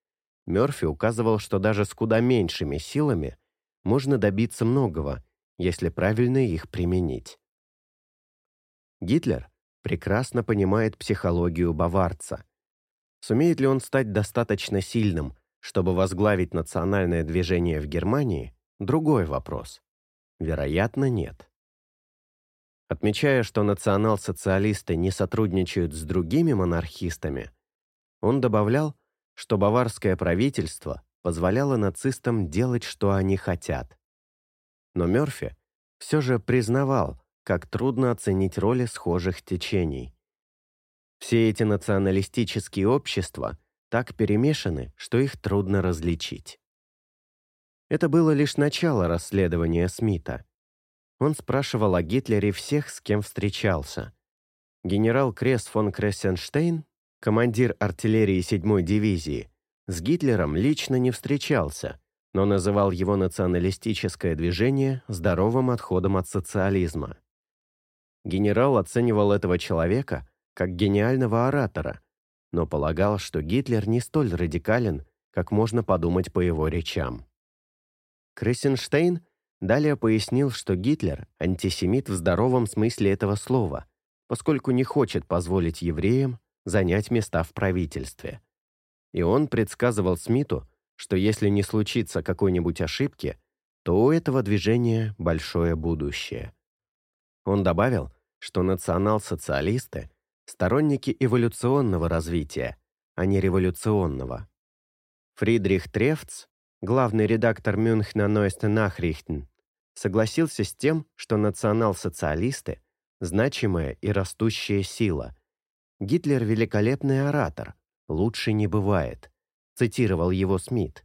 Speaker 1: Мёрфи указывал, что даже с куда меньшими силами можно добиться многого, если правильно их применить. Гитлер прекрасно понимает психологию баварца. Сумеет ли он стать достаточно сильным, чтобы возглавить национальное движение в Германии – другой вопрос. Вероятно, нет. Отмечая, что национал-социалисты не сотрудничают с другими монархистами, он добавлял, что баварское правительство позволяло нацистам делать, что они хотят. Но Мёрфи все же признавал, как трудно оценить роли схожих течений. Все эти националистические общества так перемешаны, что их трудно различить. Это было лишь начало расследования Смита. Он спрашивал о Гитлере всех, с кем встречался. Генерал Кресс фон Крессенштейн, командир артиллерии 7-й дивизии, с Гитлером лично не встречался, но называл его националистическое движение здоровым отходом от социализма. Генерал оценивал этого человека как гениального оратора, но полагал, что Гитлер не столь радикален, как можно подумать по его речам. Крессенштейн далее пояснил, что Гитлер – антисемит в здоровом смысле этого слова, поскольку не хочет позволить евреям занять места в правительстве. И он предсказывал Смиту, что если не случится какой-нибудь ошибки, то у этого движения большое будущее. Он добавил, что национал-социалисты – сторонники эволюционного развития, а не революционного. Фридрих Трефц, главный редактор Мюнхена Neueste Nachrichten, согласился с тем, что национал-социалисты – значимая и растущая сила. Гитлер – великолепный оратор, лучше не бывает цитировал его Смит.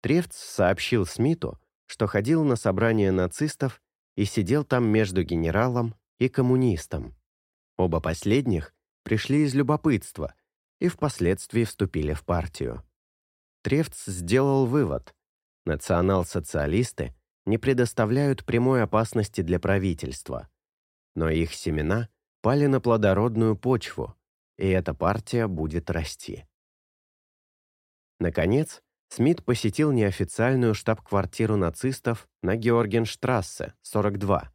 Speaker 1: Трефц сообщил Смиту, что ходил на собрание нацистов и сидел там между генералом и коммунистом. Оба последних пришли из любопытства и впоследствии вступили в партию. Трефц сделал вывод. Национал-социалисты не предоставляют прямой опасности для правительства, но их семена пали на плодородную почву, и эта партия будет расти. Наконец, Смит посетил неофициальную штаб-квартиру нацистов на Георгенштрассе, 42.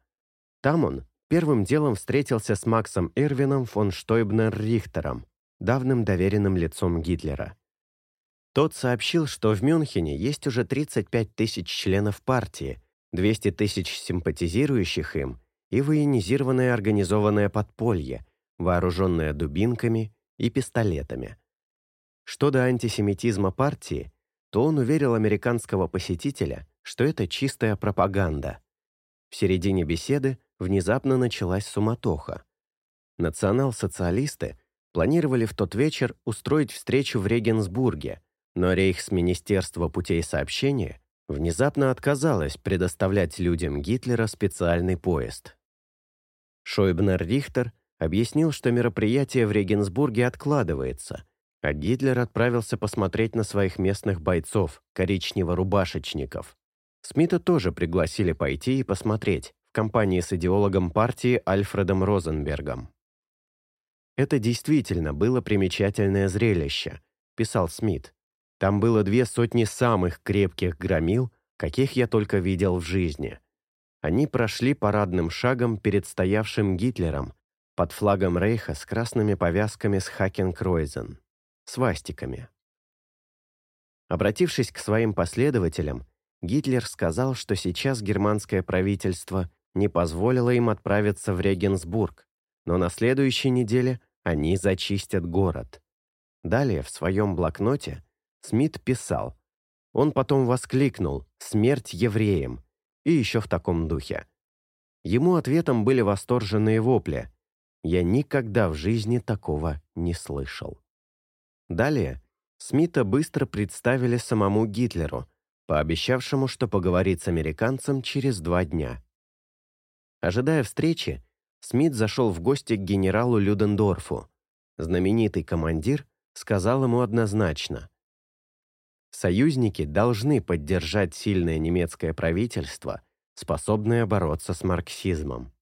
Speaker 1: Там он первым делом встретился с Максом Ирвином фон Штойбнер-Рихтером, давным доверенным лицом Гитлера. Тот сообщил, что в Мюнхене есть уже 35 тысяч членов партии, 200 тысяч симпатизирующих им и военизированное организованное подполье, вооруженное дубинками и пистолетами. Что до антисемитизма партии, то он уверил американского посетителя, что это чистая пропаганда. В середине беседы внезапно началась суматоха. Национал-социалисты планировали в тот вечер устроить встречу в Регенсбурге, но Рейхсминистерство путей сообщения внезапно отказалось предоставлять людям Гитлера специальный поезд. Шойбнер-Рихтер объяснил, что мероприятие в Регенсбурге откладывается – а Гитлер отправился посмотреть на своих местных бойцов, коричнево-рубашечников. Смита тоже пригласили пойти и посмотреть, в компании с идеологом партии Альфредом Розенбергом. «Это действительно было примечательное зрелище», — писал Смит. «Там было две сотни самых крепких громил, каких я только видел в жизни. Они прошли парадным шагом перед стоявшим Гитлером под флагом Рейха с красными повязками с Хакенкройзен свастиками. Обратившись к своим последователям, Гитлер сказал, что сейчас германское правительство не позволило им отправиться в Регенсбург, но на следующей неделе они зачистят город. Далее в своем блокноте Смит писал, он потом воскликнул «Смерть евреям!» и еще в таком духе. Ему ответом были восторженные вопли. Я никогда в жизни такого не слышал. Далее Смита быстро представили самому Гитлеру, пообещавшему, что поговорит с американцем через два дня. Ожидая встречи, Смит зашел в гости к генералу Людендорфу. Знаменитый командир сказал ему однозначно. Союзники должны поддержать сильное немецкое правительство, способное бороться с марксизмом.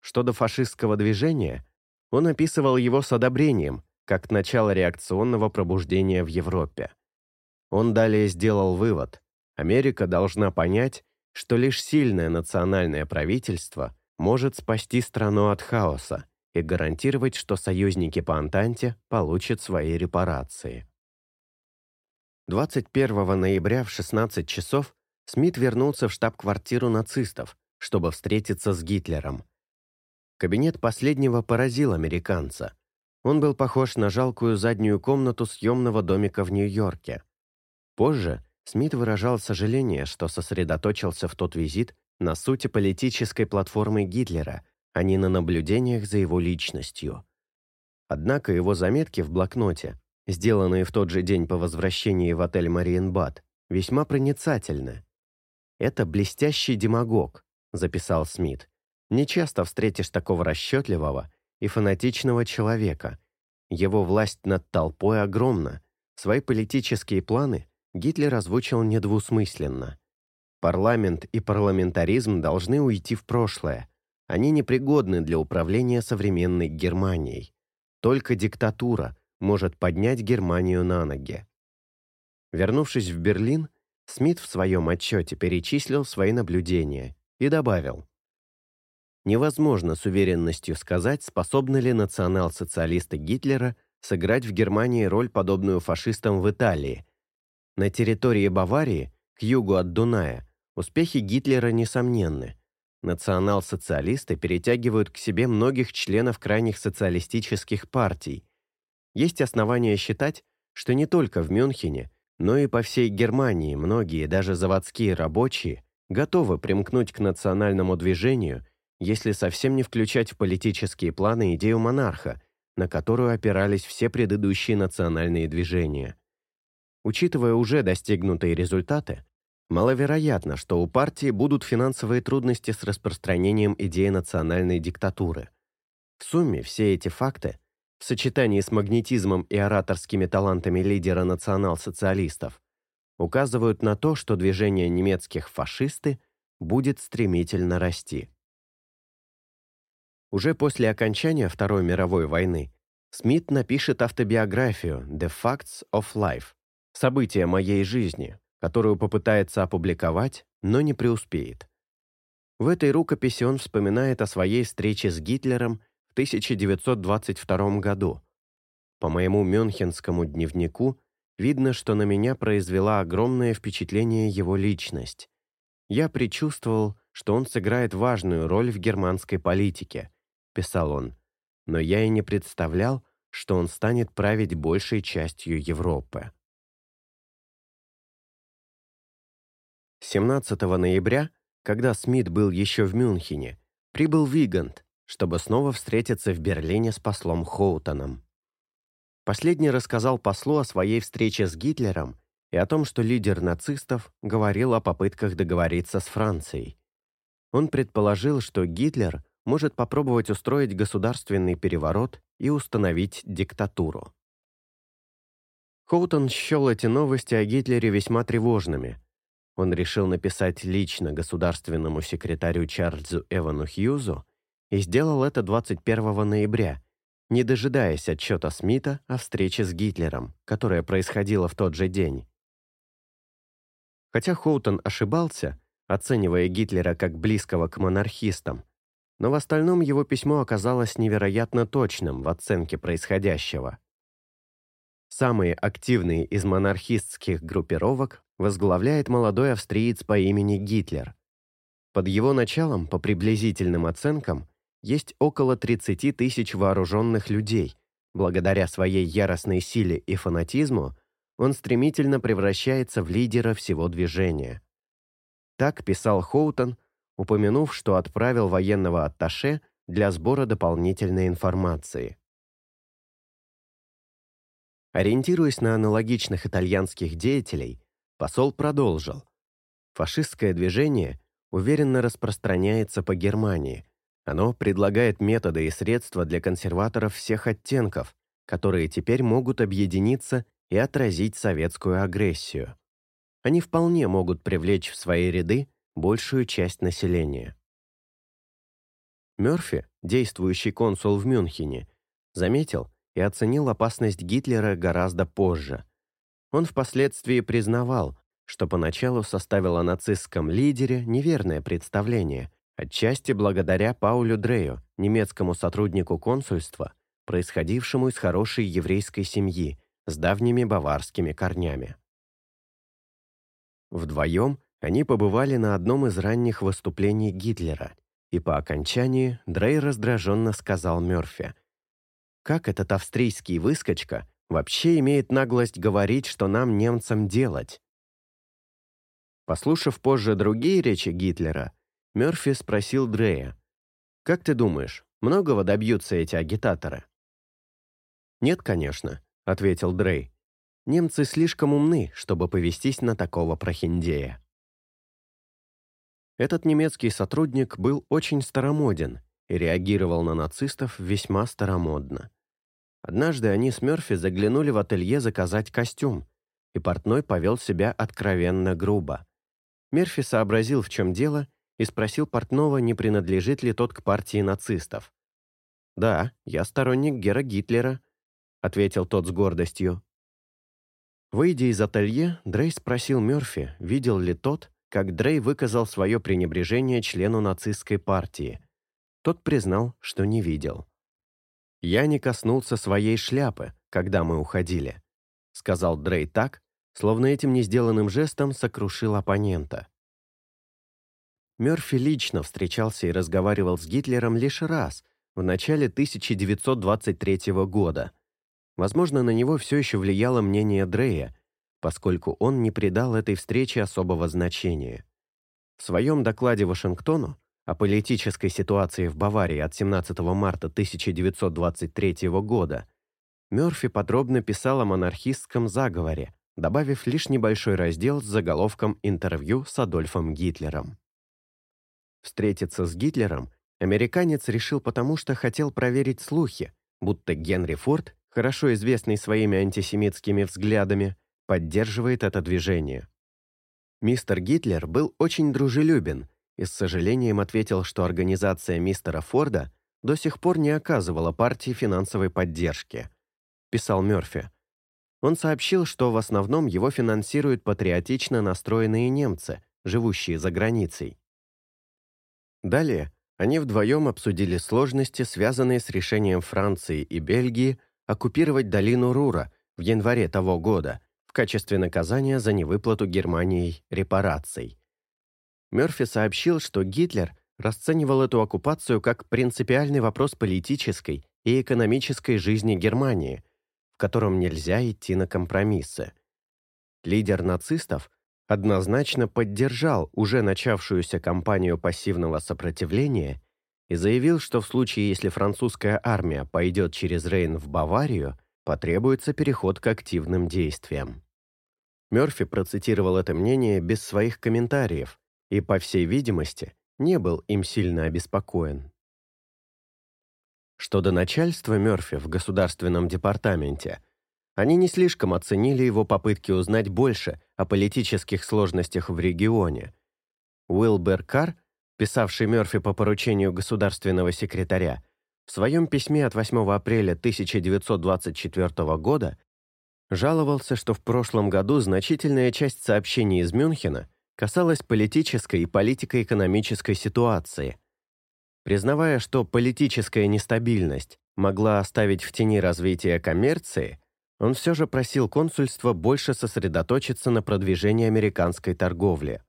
Speaker 1: Что до фашистского движения, он описывал его с одобрением, как начало реакционного пробуждения в Европе. Он далее сделал вывод, Америка должна понять, что лишь сильное национальное правительство может спасти страну от хаоса и гарантировать, что союзники по Антанте получат свои репарации. 21 ноября в 16 часов Смит вернулся в штаб-квартиру нацистов, чтобы встретиться с Гитлером. Кабинет последнего поразил американца. Он был похож на жалкую заднюю комнату съемного домика в Нью-Йорке. Позже Смит выражал сожаление, что сосредоточился в тот визит на сути политической платформы Гитлера, а не на наблюдениях за его личностью. Однако его заметки в блокноте, сделанные в тот же день по возвращении в отель Мариенбад, весьма проницательны. «Это блестящий демагог», — записал Смит. «Не часто встретишь такого расчетливого и фанатичного человека. Его власть над толпой огромна. Свои политические планы Гитлер озвучил недвусмысленно. Парламент и парламентаризм должны уйти в прошлое. Они непригодны для управления современной Германией. Только диктатура может поднять Германию на ноги. Вернувшись в Берлин, Смит в своем отчете перечислил свои наблюдения и добавил. Невозможно с уверенностью сказать, способны ли национал-социалисты Гитлера сыграть в Германии роль, подобную фашистам в Италии. На территории Баварии, к югу от Дуная, успехи Гитлера несомненны. Национал-социалисты перетягивают к себе многих членов крайних социалистических партий. Есть основания считать, что не только в Мюнхене, но и по всей Германии многие, даже заводские рабочие, готовы примкнуть к национальному движению, если совсем не включать в политические планы идею монарха, на которую опирались все предыдущие национальные движения. Учитывая уже достигнутые результаты, маловероятно, что у партии будут финансовые трудности с распространением идеи национальной диктатуры. В сумме все эти факты – в сочетании с магнетизмом и ораторскими талантами лидера национал-социалистов, указывают на то, что движение немецких «фашисты» будет стремительно расти. Уже после окончания Второй мировой войны Смит напишет автобиографию «The Facts of Life» — «События моей жизни», которую попытается опубликовать, но не преуспеет. В этой рукописи он вспоминает о своей встрече с Гитлером 1922 году. По моему мюнхенскому дневнику видно, что на меня произвела огромное впечатление его личность. Я предчувствовал, что он сыграет важную роль в германской политике, писал он, но я и не представлял, что он станет править большей частью Европы. 17 ноября, когда Смит был еще в Мюнхене, прибыл Вигант, чтобы снова встретиться в Берлине с послом Хоутоном. Последний рассказал послу о своей встрече с Гитлером и о том, что лидер нацистов говорил о попытках договориться с Францией. Он предположил, что Гитлер может попробовать устроить государственный переворот и установить диктатуру. Хоутон счел эти новости о Гитлере весьма тревожными. Он решил написать лично государственному секретарю Чарльзу Эвану Хьюзу и сделал это 21 ноября, не дожидаясь отчета Смита о встрече с Гитлером, которая происходила в тот же день. Хотя Хоутон ошибался, оценивая Гитлера как близкого к монархистам, но в остальном его письмо оказалось невероятно точным в оценке происходящего. Самые активные из монархистских группировок возглавляет молодой австриец по имени Гитлер. Под его началом, по приблизительным оценкам, есть около 30 тысяч вооруженных людей. Благодаря своей яростной силе и фанатизму он стремительно превращается в лидера всего движения. Так писал Хоутон, упомянув, что отправил военного атташе для сбора дополнительной информации. Ориентируясь на аналогичных итальянских деятелей, посол продолжил. Фашистское движение уверенно распространяется по Германии. Оно предлагает методы и средства для консерваторов всех оттенков, которые теперь могут объединиться и отразить советскую агрессию. Они вполне могут привлечь в свои ряды большую часть населения. Мёрфи, действующий консул в Мюнхене, заметил и оценил опасность Гитлера гораздо позже. Он впоследствии признавал, что поначалу составил о нацистском лидере неверное представление, отчасти благодаря Паулю Дрею, немецкому сотруднику консульства, происходившему из хорошей еврейской семьи с давними баварскими корнями. Вдвоем они побывали на одном из ранних выступлений Гитлера, и по окончании Дрей раздраженно сказал Мёрфи, «Как этот австрийский выскочка вообще имеет наглость говорить, что нам, немцам, делать?» Послушав позже другие речи Гитлера, Мёрфи спросил Дрея, «Как ты думаешь, многого добьются эти агитаторы?» «Нет, конечно», — ответил Дрей. «Немцы слишком умны, чтобы повестись на такого прохиндея». Этот немецкий сотрудник был очень старомоден и реагировал на нацистов весьма старомодно. Однажды они с Мёрфи заглянули в ателье заказать костюм, и портной повел себя откровенно грубо. Мерфи сообразил, в чем дело, и спросил портного, не принадлежит ли тот к партии нацистов. «Да, я сторонник Гера Гитлера», — ответил тот с гордостью. Выйдя из ателье, Дрей спросил Мерфи, видел ли тот, как Дрей выказал свое пренебрежение члену нацистской партии. Тот признал, что не видел. «Я не коснулся своей шляпы, когда мы уходили», — сказал Дрей так, словно этим не сделанным жестом сокрушил оппонента. Мёрфи лично встречался и разговаривал с Гитлером лишь раз, в начале 1923 года. Возможно, на него все еще влияло мнение Дрея, поскольку он не придал этой встрече особого значения. В своем докладе Вашингтону о политической ситуации в Баварии от 17 марта 1923 года Мёрфи подробно писал о монархистском заговоре, добавив лишь небольшой раздел с заголовком «Интервью с Адольфом Гитлером». Встретиться с Гитлером американец решил потому, что хотел проверить слухи, будто Генри Форд, хорошо известный своими антисемитскими взглядами, поддерживает это движение. Мистер Гитлер был очень дружелюбен и с сожалением ответил, что организация мистера Форда до сих пор не оказывала партии финансовой поддержки. Писал Мёрфи. Он сообщил, что в основном его финансируют патриотично настроенные немцы, живущие за границей. Далее они вдвоем обсудили сложности, связанные с решением Франции и Бельгии оккупировать долину Рура в январе того года в качестве наказания за невыплату Германией репараций. Мёрфи сообщил, что Гитлер расценивал эту оккупацию как принципиальный вопрос политической и экономической жизни Германии – в котором нельзя идти на компромиссы. Лидер нацистов однозначно поддержал уже начавшуюся кампанию пассивного сопротивления и заявил, что в случае, если французская армия пойдет через Рейн в Баварию, потребуется переход к активным действиям. Мёрфи процитировал это мнение без своих комментариев и, по всей видимости, не был им сильно обеспокоен. Что до начальства Мёрфи в Государственном департаменте, они не слишком оценили его попытки узнать больше о политических сложностях в регионе. Уилбер Карр, писавший Мёрфи по поручению государственного секретаря, в своем письме от 8 апреля 1924 года жаловался, что в прошлом году значительная часть сообщений из Мюнхена касалась политической и политико-экономической ситуации – Признавая, что политическая нестабильность могла оставить в тени развитие коммерции, он все же просил консульства больше сосредоточиться на продвижении американской торговли.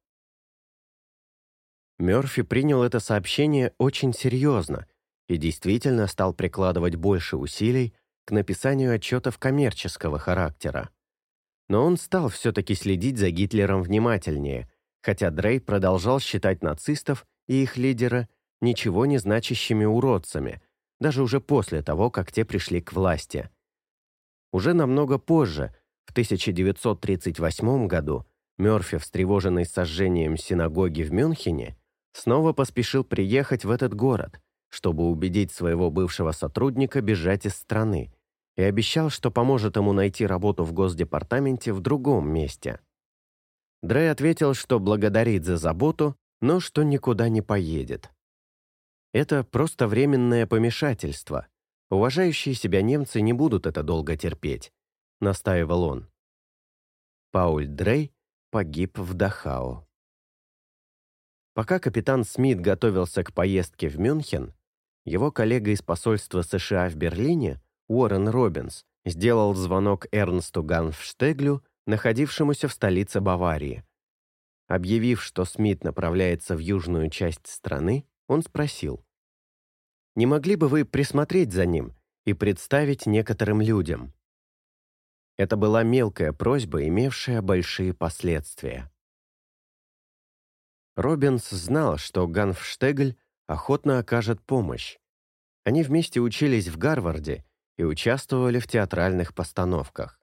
Speaker 1: Мёрфи принял это сообщение очень серьезно и действительно стал прикладывать больше усилий к написанию отчетов коммерческого характера. Но он стал все-таки следить за Гитлером внимательнее, хотя Дрей продолжал считать нацистов и их лидера ничего не значащими уродцами, даже уже после того, как те пришли к власти. Уже намного позже, в 1938 году, Мёрфи, встревоженный сожжением синагоги в Мюнхене, снова поспешил приехать в этот город, чтобы убедить своего бывшего сотрудника бежать из страны, и обещал, что поможет ему найти работу в Госдепартаменте в другом месте. Дрей ответил, что благодарит за заботу, но что никуда не поедет. Это просто временное помешательство. Уважающие себя немцы не будут это долго терпеть, настаивал он. Пауль Дрей погиб в Дахау. Пока капитан Смит готовился к поездке в Мюнхен, его коллега из посольства США в Берлине, Уоррен Робинс, сделал звонок Эрнсту Ганфштеглю, находившемуся в столице Баварии. Объявив, что Смит направляется в южную часть страны, он спросил, «Не могли бы вы присмотреть за ним и представить некоторым людям?» Это была мелкая просьба, имевшая большие последствия. Робинс знал, что Ганфштегль охотно окажет помощь. Они вместе учились в Гарварде и участвовали в театральных постановках.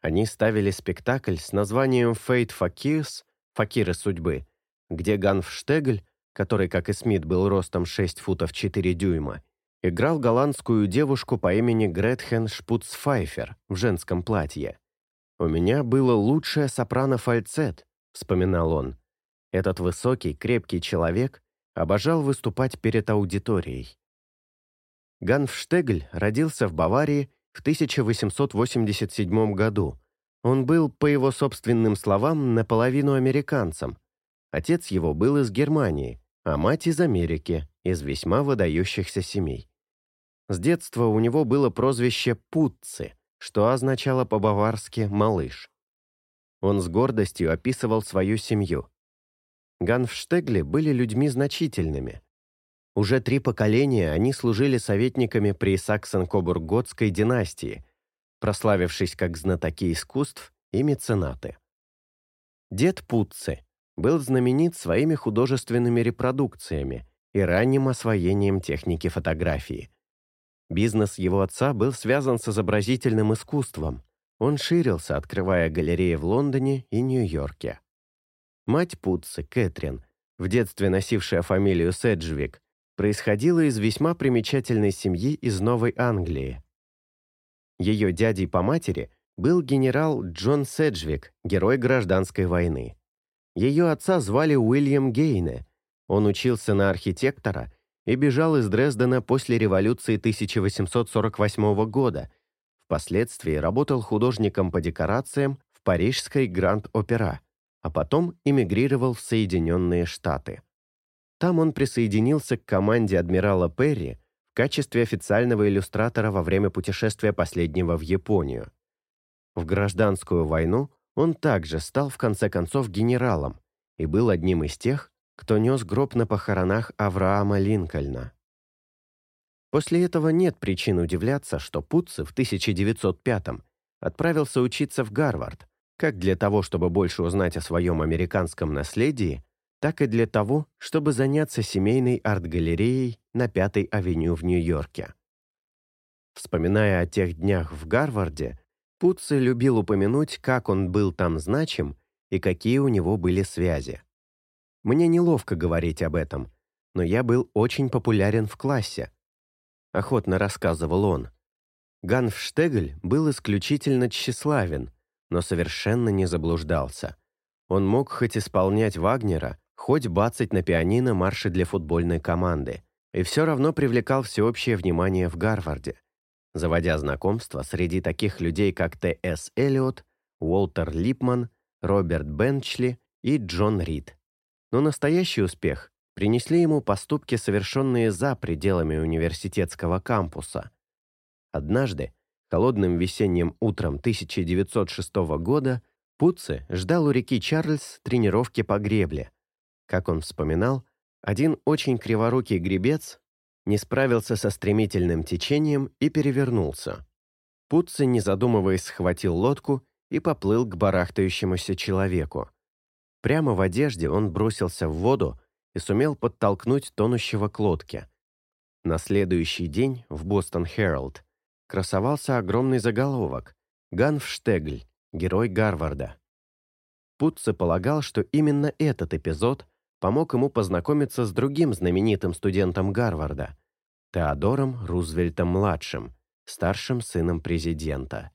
Speaker 1: Они ставили спектакль с названием «Fate Fakirs» «Факиры судьбы», где Ганфштегль, который, как и Смит, был ростом 6 футов 4 дюйма, играл голландскую девушку по имени Гретхен Шпуцфайфер в женском платье. «У меня было лучшее сопрано-фальцет», — вспоминал он. Этот высокий, крепкий человек обожал выступать перед аудиторией. Ганфштегль родился в Баварии в 1887 году. Он был, по его собственным словам, наполовину американцем. Отец его был из Германии, а мать из Америки, из весьма выдающихся семей. С детства у него было прозвище Путцы, что означало по-баварски «малыш». Он с гордостью описывал свою семью. Ганфштегли были людьми значительными. Уже три поколения они служили советниками при Саксон-Кобург-Готской династии, прославившись как знатоки искусств и меценаты. Дед Путце был знаменит своими художественными репродукциями и ранним освоением техники фотографии – Бизнес его отца был связан с изобразительным искусством. Он ширился, открывая галереи в Лондоне и Нью-Йорке. Мать Путцы, Кэтрин, в детстве носившая фамилию Седжвик, происходила из весьма примечательной семьи из Новой Англии. Ее дядей по матери был генерал Джон Седжвик, герой гражданской войны. Ее отца звали Уильям Гейне. Он учился на архитектора и бежал из Дрездена после революции 1848 года. Впоследствии работал художником по декорациям в парижской Гранд-Опера, а потом эмигрировал в Соединенные Штаты. Там он присоединился к команде адмирала Перри в качестве официального иллюстратора во время путешествия последнего в Японию. В гражданскую войну он также стал в конце концов генералом и был одним из тех, кто нес гроб на похоронах Авраама Линкольна. После этого нет причин удивляться, что Путце в 1905-м отправился учиться в Гарвард, как для того, чтобы больше узнать о своем американском наследии, так и для того, чтобы заняться семейной арт-галереей на Пятой авеню в Нью-Йорке. Вспоминая о тех днях в Гарварде, Путце любил упомянуть, как он был там значим и какие у него были связи. Мне неловко говорить об этом, но я был очень популярен в классе. Охотно рассказывал он. Ганфштегль был исключительно тщеславен, но совершенно не заблуждался. Он мог хоть исполнять Вагнера, хоть бацать на пианино марши для футбольной команды, и все равно привлекал всеобщее внимание в Гарварде, заводя знакомства среди таких людей, как Т.С. Эллиот, Уолтер Липман, Роберт Бенчли и Джон Рид. Но настоящий успех принесли ему поступки, совершенные за пределами университетского кампуса. Однажды, холодным весенним утром 1906 года, Путце ждал у реки Чарльз тренировки по гребле. Как он вспоминал, один очень криворукий гребец не справился со стремительным течением и перевернулся. Путце, не задумываясь, схватил лодку и поплыл к барахтающемуся человеку. Прямо в одежде он бросился в воду и сумел подтолкнуть тонущего к лодке. На следующий день в «Бостон Herald красовался огромный заголовок «Ганф Штегль, герой Гарварда». Путце полагал, что именно этот эпизод помог ему познакомиться с другим знаменитым студентом Гарварда, Теодором Рузвельтом-младшим, старшим сыном президента.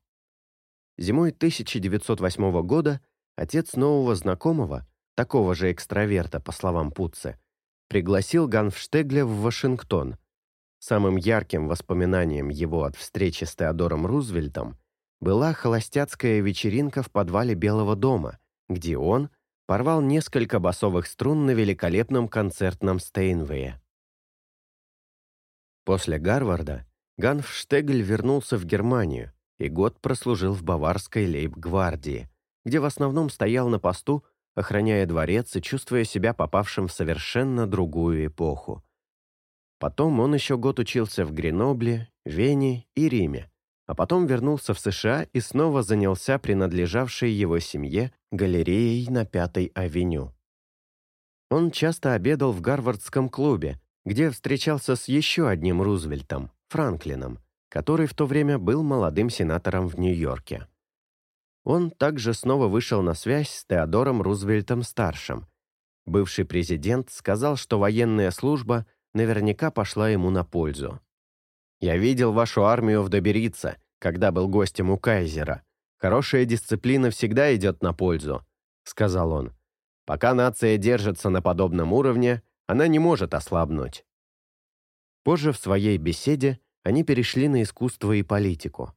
Speaker 1: Зимой 1908 года отец нового знакомого, такого же экстраверта, по словам Путце, пригласил Ганфштегля в Вашингтон. Самым ярким воспоминанием его от встречи с Теодором Рузвельтом была холостяцкая вечеринка в подвале Белого дома, где он порвал несколько басовых струн на великолепном концертном Стейнвее. После Гарварда Ганфштегль вернулся в Германию и год прослужил в баварской лейб-гвардии, где в основном стоял на посту, охраняя дворец и чувствуя себя попавшим в совершенно другую эпоху. Потом он еще год учился в Гренобле, Вене и Риме, а потом вернулся в США и снова занялся принадлежавшей его семье галереей на Пятой авеню. Он часто обедал в Гарвардском клубе, где встречался с еще одним Рузвельтом, Франклином, который в то время был молодым сенатором в Нью-Йорке. Он также снова вышел на связь с Теодором Рузвельтом-старшим. Бывший президент сказал, что военная служба наверняка пошла ему на пользу. «Я видел вашу армию в Доберице, когда был гостем у Кайзера. Хорошая дисциплина всегда идет на пользу», — сказал он. «Пока нация держится на подобном уровне, она не может ослабнуть». Позже в своей беседе они перешли на искусство и политику.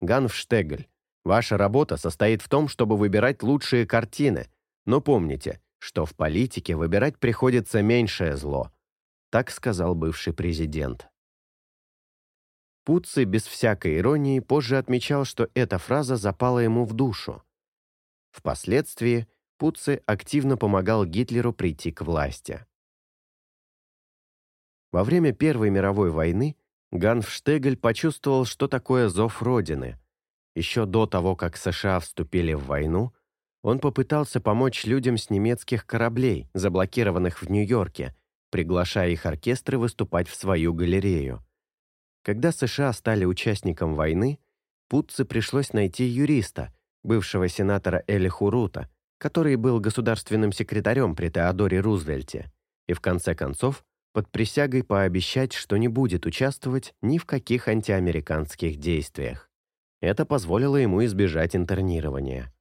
Speaker 1: Ганфштегль, Ваша работа состоит в том, чтобы выбирать лучшие картины, но помните, что в политике выбирать приходится меньшее зло. Так сказал бывший президент. Пуцци без всякой иронии позже отмечал, что эта фраза запала ему в душу. Впоследствии Пуцци активно помогал Гитлеру прийти к власти. Во время Первой мировой войны Ганфштегель почувствовал, что такое зов Родины – еще до того, как США вступили в войну, он попытался помочь людям с немецких кораблей, заблокированных в Нью-Йорке, приглашая их оркестры выступать в свою галерею. Когда США стали участником войны, Путце пришлось найти юриста, бывшего сенатора Эли Хурута, который был государственным секретарем при Теодоре Рузвельте, и в конце концов под присягой пообещать, что не будет участвовать ни в каких антиамериканских действиях. Это позволило ему избежать интернирования.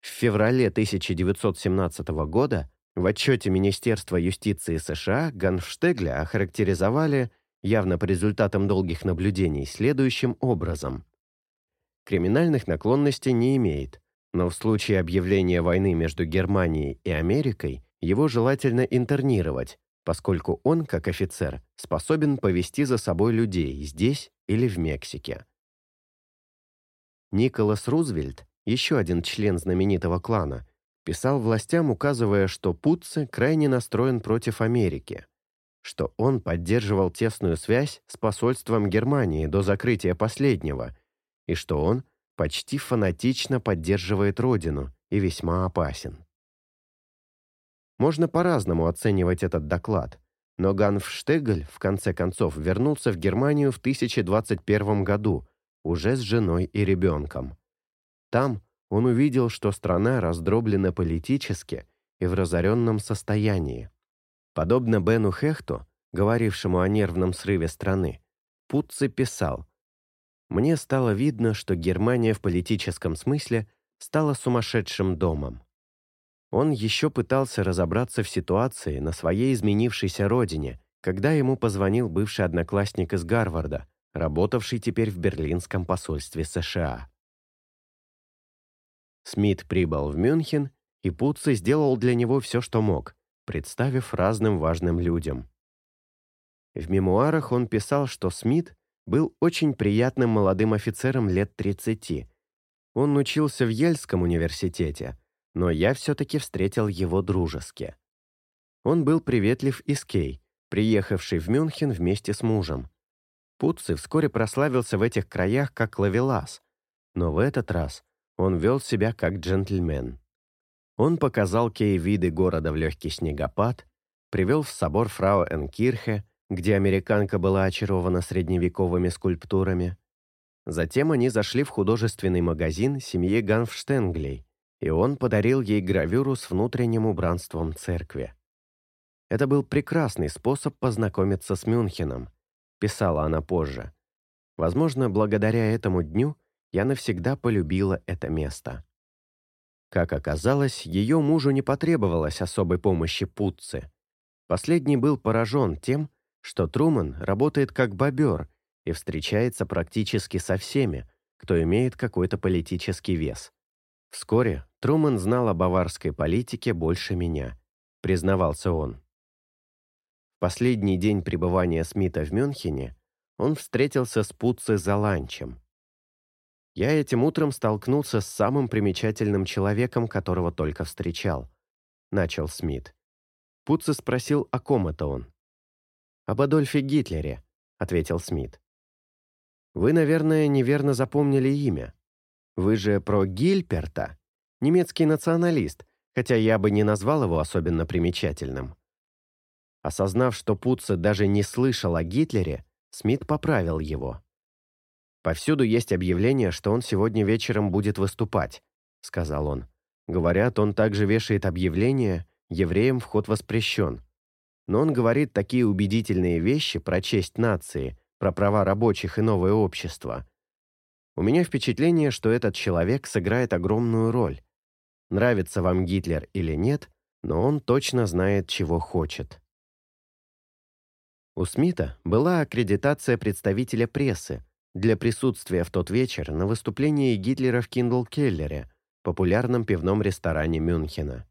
Speaker 1: В феврале 1917 года в отчете Министерства юстиции США Ганфштегля охарактеризовали, явно по результатам долгих наблюдений, следующим образом. Криминальных наклонностей не имеет, но в случае объявления войны между Германией и Америкой его желательно интернировать, поскольку он, как офицер, способен повести за собой людей здесь или в Мексике. Николас Рузвельт, еще один член знаменитого клана, писал властям, указывая, что Путце крайне настроен против Америки, что он поддерживал тесную связь с посольством Германии до закрытия последнего, и что он почти фанатично поддерживает родину и весьма опасен. Можно по-разному оценивать этот доклад, но Ганфштегль в конце концов вернулся в Германию в 1021 году, уже с женой и ребенком. Там он увидел, что страна раздроблена политически и в разоренном состоянии. Подобно Бену Хехту, говорившему о нервном срыве страны, Путце писал «Мне стало видно, что Германия в политическом смысле стала сумасшедшим домом. Он еще пытался разобраться в ситуации на своей изменившейся родине, когда ему позвонил бывший одноклассник из Гарварда, работавший теперь в Берлинском посольстве США. Смит прибыл в Мюнхен, и Пуцци сделал для него все, что мог, представив разным важным людям. В мемуарах он писал, что Смит был очень приятным молодым офицером лет 30. Он учился в Ельском университете, но я все-таки встретил его дружески. Он был приветлив и скей, приехавший в Мюнхен вместе с мужем. Путци вскоре прославился в этих краях как ловелас, но в этот раз он вел себя как джентльмен. Он показал Кей виды города в легкий снегопад, привел в собор фрау Энкирхе, где американка была очарована средневековыми скульптурами. Затем они зашли в художественный магазин семьи Ганфштенглей, и он подарил ей гравюру с внутренним убранством церкви. Это был прекрасный способ познакомиться с Мюнхеном, писала она позже. Возможно, благодаря этому дню я навсегда полюбила это место. Как оказалось, ее мужу не потребовалось особой помощи Путцы. Последний был поражен тем, что Труман работает как бобер и встречается практически со всеми, кто имеет какой-то политический вес. Вскоре Труман знал о баварской политике больше меня, признавался он. В последний день пребывания Смита в Мюнхене он встретился с Путце за ланчем. Я этим утром столкнулся с самым примечательным человеком, которого только встречал. Начал Смит. Путце спросил, о ком это он. «Об Адольфе Гитлере», — ответил Смит. «Вы, наверное, неверно запомнили имя. Вы же про Гильперта, немецкий националист, хотя я бы не назвал его особенно примечательным». Осознав, что Путце даже не слышал о Гитлере, Смит поправил его. «Повсюду есть объявление, что он сегодня вечером будет выступать», — сказал он. «Говорят, он также вешает объявление, евреям вход воспрещен но он говорит такие убедительные вещи про честь нации, про права рабочих и новое общество. У меня впечатление, что этот человек сыграет огромную роль. Нравится вам Гитлер или нет, но он точно знает, чего хочет. У Смита была аккредитация представителя прессы для присутствия в тот вечер на выступлении Гитлера в Киндлькеллере, популярном пивном ресторане Мюнхена.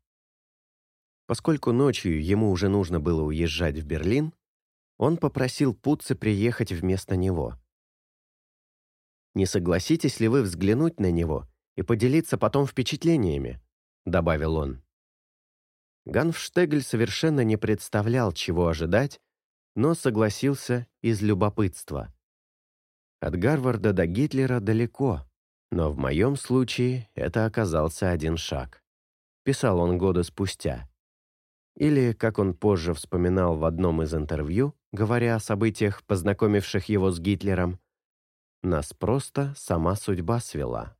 Speaker 1: Поскольку ночью ему уже нужно было уезжать в Берлин, он попросил Путци приехать вместо него. «Не согласитесь ли вы взглянуть на него и поделиться потом впечатлениями?» — добавил он. Ганфштегль совершенно не представлял, чего ожидать, но согласился из любопытства. От Гарварда до Гитлера далеко, но в моем случае это оказался один шаг. Писал он годы спустя. Или, как он позже вспоминал в одном из интервью, говоря о событиях, познакомивших его с Гитлером, «Нас просто сама судьба свела».